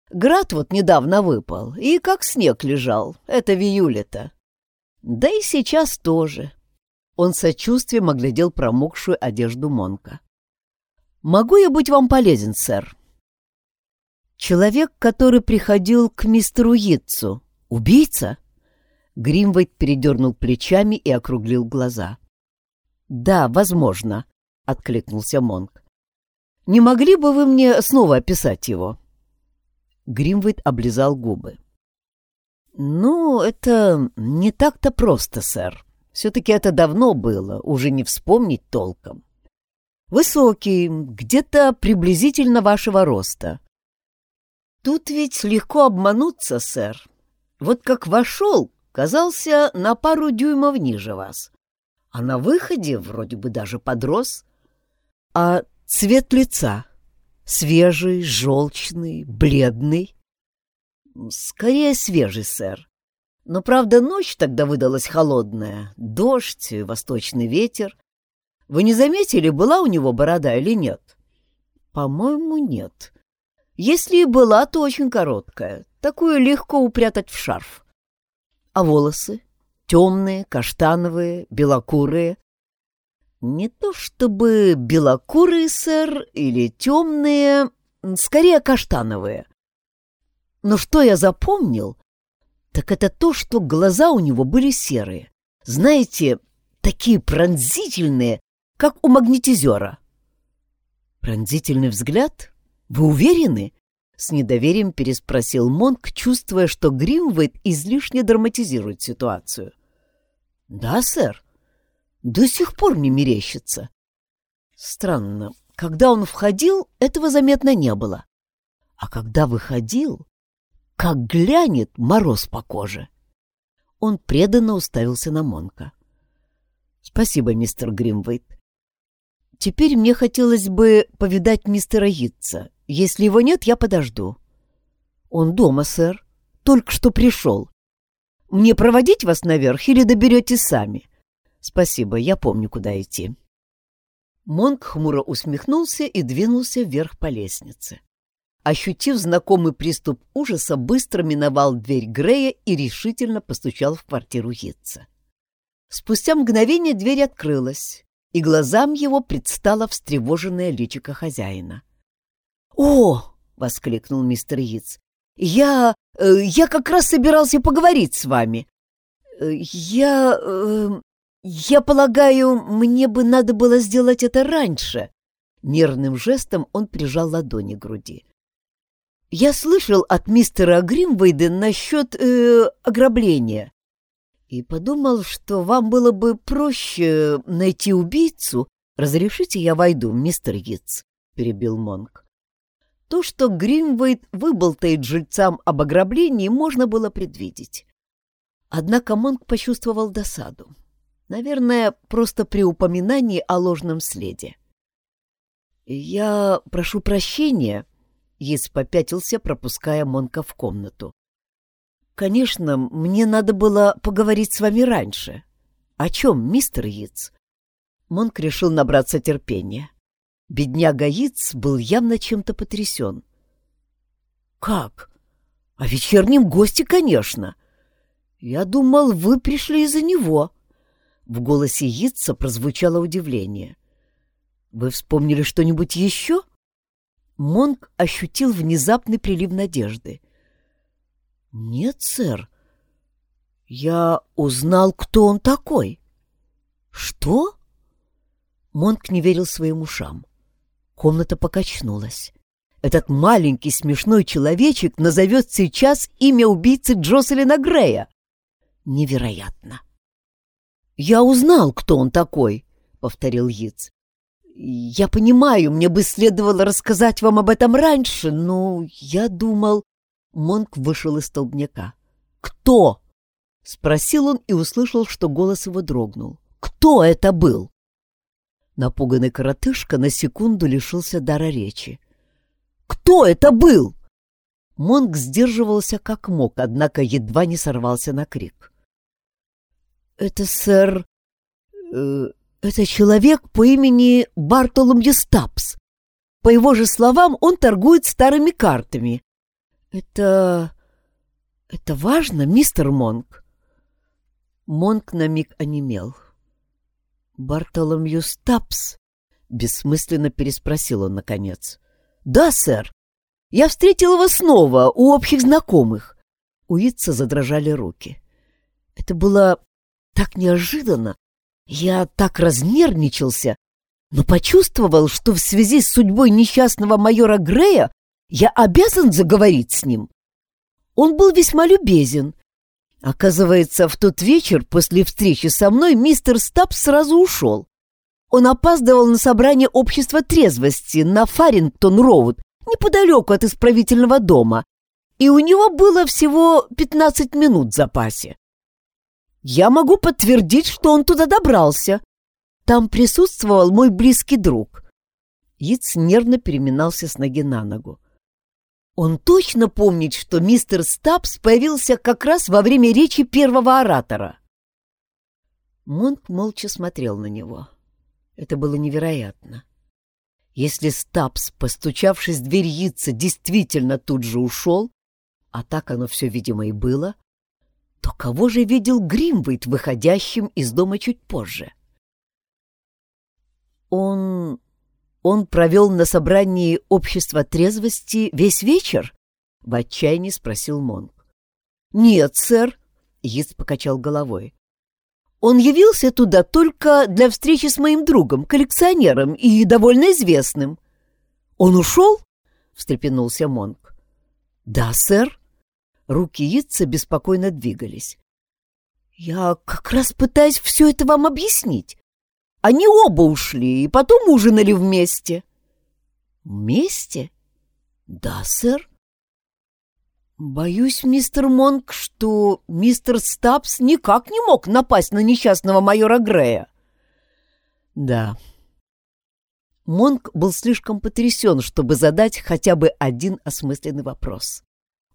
Град вот недавно выпал, и как снег лежал, это в июле-то. Да и сейчас тоже. Он сочувствием оглядел промокшую одежду Монка. «Могу я быть вам полезен, сэр?» «Человек, который приходил к мистеру Йитцу. Убийца?» Гримвейт передернул плечами и округлил глаза. «Да, возможно», откликнулся Монк. «Не могли бы вы мне снова описать его?» Гримвейт облизал губы. «Ну, это не так-то просто, сэр. Все-таки это давно было, уже не вспомнить толком. Высокий, где-то приблизительно вашего роста. Тут ведь легко обмануться, сэр. Вот как вошел, казался на пару дюймов ниже вас. А на выходе вроде бы даже подрос. А цвет лица? Свежий, желчный, бледный? Скорее свежий, сэр. Но, правда, ночь тогда выдалась холодная. Дождь, восточный ветер. Вы не заметили, была у него борода или нет? По-моему, нет. Если и была, то очень короткая. Такую легко упрятать в шарф. А волосы? Темные, каштановые, белокурые. Не то чтобы белокурые, сэр, или темные, скорее каштановые. Но что я запомнил, так это то, что глаза у него были серые. Знаете, такие пронзительные, как у магнетизера. Пронзительный взгляд? Вы уверены? С недоверием переспросил Монк, чувствуя, что Гримвейт излишне драматизирует ситуацию. Да, сэр. До сих пор не мерещится. Странно, когда он входил, этого заметно не было. А когда выходил, как глянет мороз по коже. Он преданно уставился на Монка. «Спасибо, мистер Гримвейт. Теперь мне хотелось бы повидать мистера Йитца. Если его нет, я подожду». «Он дома, сэр. Только что пришел. Мне проводить вас наверх или доберетесь сами?» «Спасибо, я помню, куда идти». Монк хмуро усмехнулся и двинулся вверх по лестнице. Ощутив знакомый приступ ужаса, быстро миновал дверь Грея и решительно постучал в квартиру Йитца. Спустя мгновение дверь открылась, и глазам его предстало встревоженное личико хозяина. «О!» — воскликнул мистер Йитц. «Я... Э, я как раз собирался поговорить с вами. Э, я... Э, я полагаю, мне бы надо было сделать это раньше». Нервным жестом он прижал ладони к груди. Я слышал от мистера Гримвейда насчет э, ограбления и подумал, что вам было бы проще найти убийцу. Разрешите, я войду, мистер Йитс, — перебил Монк. То, что Гримвейд выболтает жильцам об ограблении, можно было предвидеть. Однако Монк почувствовал досаду. Наверное, просто при упоминании о ложном следе. «Я прошу прощения», Yiz попятился, пропуская Монка в комнату. «Конечно, мне надо было поговорить с вами раньше. О чем, мистер Yiz?» Монк решил набраться терпения. Бедняга Yiz был явно чем-то потрясен. «Как? О вечернем госте, конечно. Я думал, вы пришли из-за него». В голосе Йитса прозвучало удивление. «Вы вспомнили что-нибудь еще?» Монк ощутил внезапный прилив надежды. «Нет, сэр. Я узнал, кто он такой». «Что?» Монк не верил своим ушам. Комната покачнулась. Этот маленький смешной человечек назовет сейчас имя убийцы Джоселина Грея. Невероятно. «Я узнал, кто он такой», — повторил Йитс. «Я понимаю, мне бы следовало рассказать вам об этом раньше, но я думал...» Монк вышел из столбняка. «Кто?» — спросил он и услышал, что голос его дрогнул. «Кто это был?» Напуганный коротышка на секунду лишился дара речи. «Кто это был?» Монк сдерживался как мог, однако едва не сорвался на крик. «Это сэр... Э, это человек по имени Бартоломью Стапс. По его же словам, он торгует старыми картами. Это... это важно, мистер Монк? Монк на миг онемел. Бартоломью Стапс? Бессмысленно переспросил он наконец. Да, сэр. Я встретил его снова у общих знакомых. У Итца задрожали руки. Это было так неожиданно, я так разнервничался, но почувствовал, что в связи с судьбой несчастного майора Грея я обязан заговорить с ним. Он был весьма любезен. Оказывается, в тот вечер после встречи со мной мистер Стаб сразу ушел. Он опаздывал на собрание общества трезвости на Фарингтон-Роуд, неподалеку от исправительного дома, и у него было всего 15 минут в запасе. Я могу подтвердить, что он туда добрался. Там присутствовал мой близкий друг. Иц нервно переминался с ноги на ногу. Он точно помнит, что мистер Стабс появился как раз во время речи первого оратора. Монк молча смотрел на него. Это было невероятно. Если Стабс, постучавшись в дверь Йитса, действительно тут же ушел, а так оно все, видимо, и было, то кого же видел Гримвейт, выходящим из дома чуть позже? Он... он провел на собрании общества трезвости весь вечер? В отчаянии спросил Монк. Нет, сэр, Йиц покачал головой. Он явился туда только для встречи с моим другом, коллекционером и довольно известным. Он ушел? встрепенулся Монк. Да, сэр, Руки Итца беспокойно двигались. Я как раз пытаюсь все это вам объяснить. Они оба ушли и потом ужинали вместе. Вместе? Да, сэр. Боюсь, мистер Монк, что мистер Стабс никак не мог напасть на несчастного майора Грея. Да. Монк был слишком потрясен, чтобы задать хотя бы один осмысленный вопрос.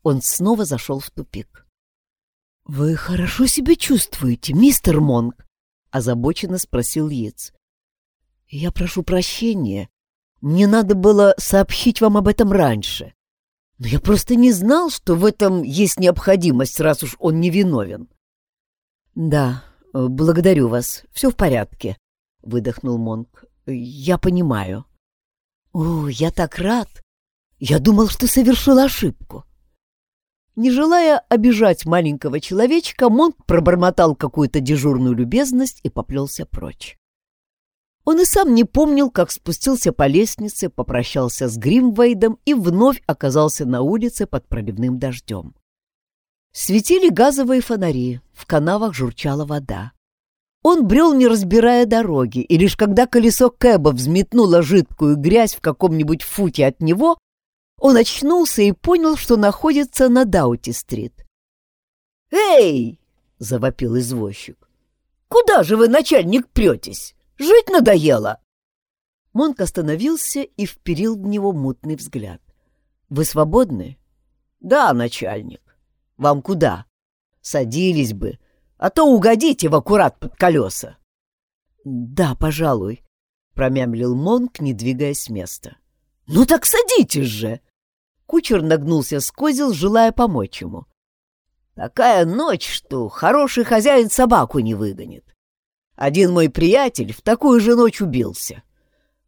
Он снова зашел в тупик. «Вы хорошо себя чувствуете, мистер Монк?» — озабоченно спросил Йец. «Я прошу прощения. Мне надо было сообщить вам об этом раньше. Но я просто не знал, что в этом есть необходимость, раз уж он не виновен. Да, благодарю вас. Все в порядке, выдохнул Монк. Я понимаю. О, я так рад. Я думал, что совершил ошибку. Не желая обижать маленького человечка, Монк пробормотал какую-то дежурную любезность и поплелся прочь. Он и сам не помнил, как спустился по лестнице, попрощался с Гримвейдом и вновь оказался на улице под проливным дождем. Светили газовые фонари, в канавах журчала вода. Он брел, не разбирая дороги, и лишь когда колесо Кэба взметнуло жидкую грязь в каком-нибудь футе от него, он очнулся и понял, что находится на Даути-стрит. «Эй!» — завопил извозчик. «Куда же вы, начальник, претесь? Жить надоело!» Монк остановился и вперил в него мутный взгляд. «Вы свободны?» «Да, начальник. Вам куда?» «Садились бы, а то угодите в аккурат под колеса». «Да, пожалуй», — промямлил Монк, не двигаясь с места. «Ну так садитесь же!» Кучер нагнулся с козел, желая помочь ему. «Такая ночь, что хороший хозяин собаку не выгонит. Один мой приятель в такую же ночь убился.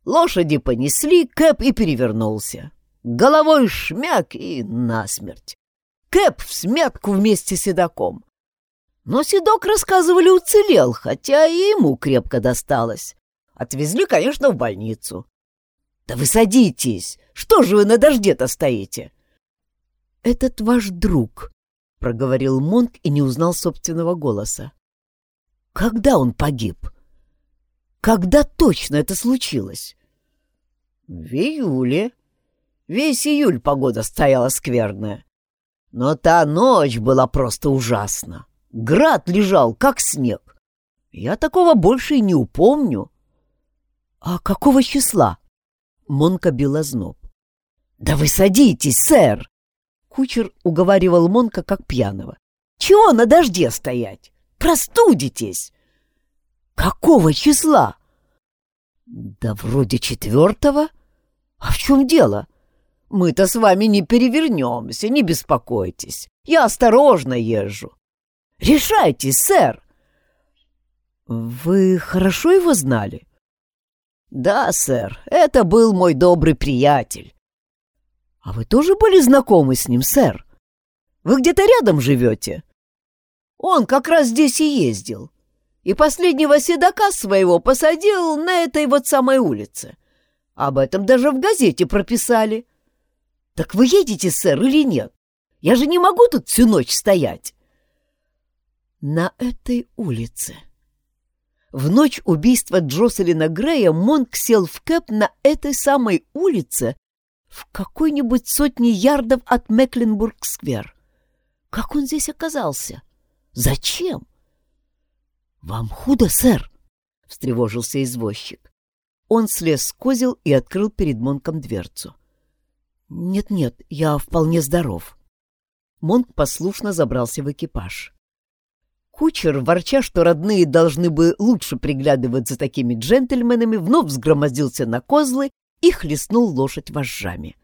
Лошади понесли, Кэп и перевернулся. Головой шмяк и насмерть. Кэп в смятку вместе с седоком. Но седок, рассказывали, уцелел, хотя и ему крепко досталось. Отвезли, конечно, в больницу. Да вы садитесь! Что же вы на дожде-то стоите? Этот ваш друг, — проговорил Монк и не узнал собственного голоса. Когда он погиб? Когда точно это случилось? В июле. Весь июль погода стояла скверная. Но та ночь была просто ужасна. Град лежал, как снег. Я такого больше и не упомню. А какого числа? Монка била зноб. «Да вы садитесь, сэр!» Кучер уговаривал Монка как пьяного. «Чего на дожде стоять? Простудитесь!» «Какого числа?» «Да вроде четвертого. А в чем дело? Мы-то с вами не перевернемся, не беспокойтесь. Я осторожно езжу. Решайтесь, сэр!» «Вы хорошо его знали?» «Да, сэр, это был мой добрый приятель». «А вы тоже были знакомы с ним, сэр? Вы где-то рядом живете?» Он как раз здесь и ездил. И последнего седока своего посадил на этой вот самой улице. Об этом даже в газете прописали. Так вы едете, сэр, или нет? Я же не могу тут всю ночь стоять. На этой улице. В ночь убийства Джоселина Грея Монк сел в кэп на этой самой улице в какой-нибудь сотне ярдов от Мекленбург-сквер. Как он здесь оказался? Зачем? «Вам худо, сэр?» — встревожился извозчик. Он слез с козел и открыл перед Монком дверцу. «Нет-нет, я вполне здоров». Монк послушно забрался в экипаж. Кучер, ворча, что родные должны бы лучше приглядывать за такими джентльменами, вновь взгромоздился на козлы и хлестнул лошадь вожжами.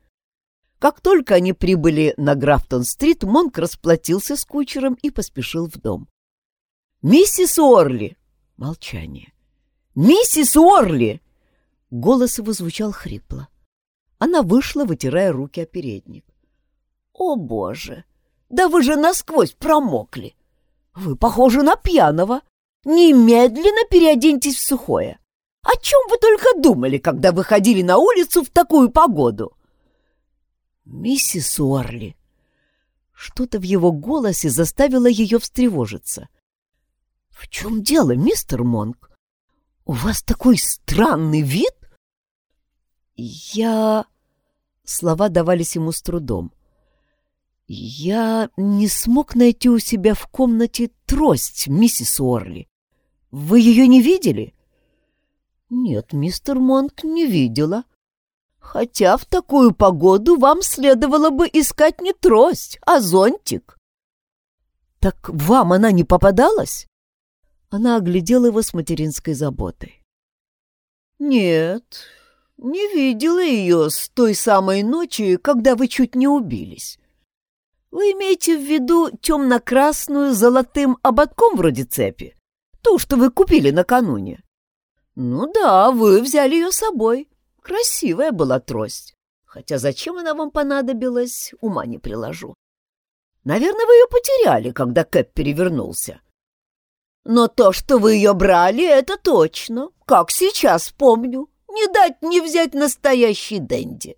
Как только они прибыли на Графтон-стрит, Монк расплатился с кучером и поспешил в дом. «Миссис Орли!» Молчание. «Миссис Орли!» Голос его звучал хрипло. Она вышла, вытирая руки о передник. «О, Боже! Да вы же насквозь промокли! Вы похожи на пьяного! Немедленно переоденьтесь в сухое! О чем вы только думали, когда выходили на улицу в такую погоду?» «Миссис Уорли!» Что-то в его голосе заставило ее встревожиться. В чем дело, мистер Монк? У вас такой странный вид? Я... Слова давались ему с трудом. Я не смог найти у себя в комнате трость, миссис Орли. Вы ее не видели? Нет, мистер Монк, не видела. Хотя в такую погоду вам следовало бы искать не трость, а зонтик. Так вам она не попадалась? Она оглядела его с материнской заботой. Нет, не видела ее с той самой ночи, когда вы чуть не убились. Вы имеете в виду темно-красную с золотым ободком вроде цепи? Ту, что вы купили накануне? Ну да, вы взяли ее с собой. Красивая была трость. Хотя зачем она вам понадобилась, ума не приложу. Наверное, вы ее потеряли, когда Кэп перевернулся. Но то, что вы ее брали, это точно. Как сейчас помню. Не дать не взять настоящий Дэнди.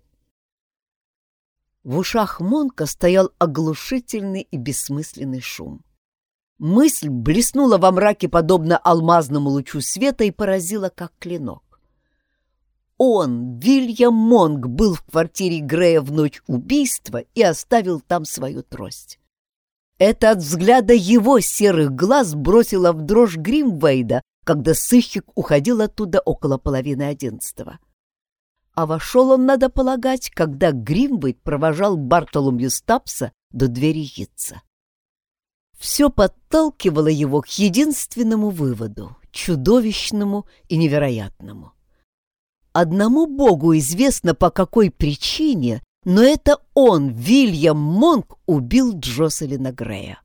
В ушах Монка стоял оглушительный и бессмысленный шум. Мысль блеснула во мраке подобно алмазному лучу света и поразила, как клинок. Он, Вильям Монг, был в квартире Грея в ночь убийства и оставил там свою трость. Это от взгляда его серых глаз бросило в дрожь Гримвейда, когда сыщик уходил оттуда около половины одиннадцатого. А вошел он, надо полагать, когда Гримвейд провожал Бартоломью Стапса до двери Йитса. Все подталкивало его к единственному выводу, чудовищному и невероятному. Одному Богу известно, по какой причине, но это он, Вильям Монк, убил Джоселина Грея.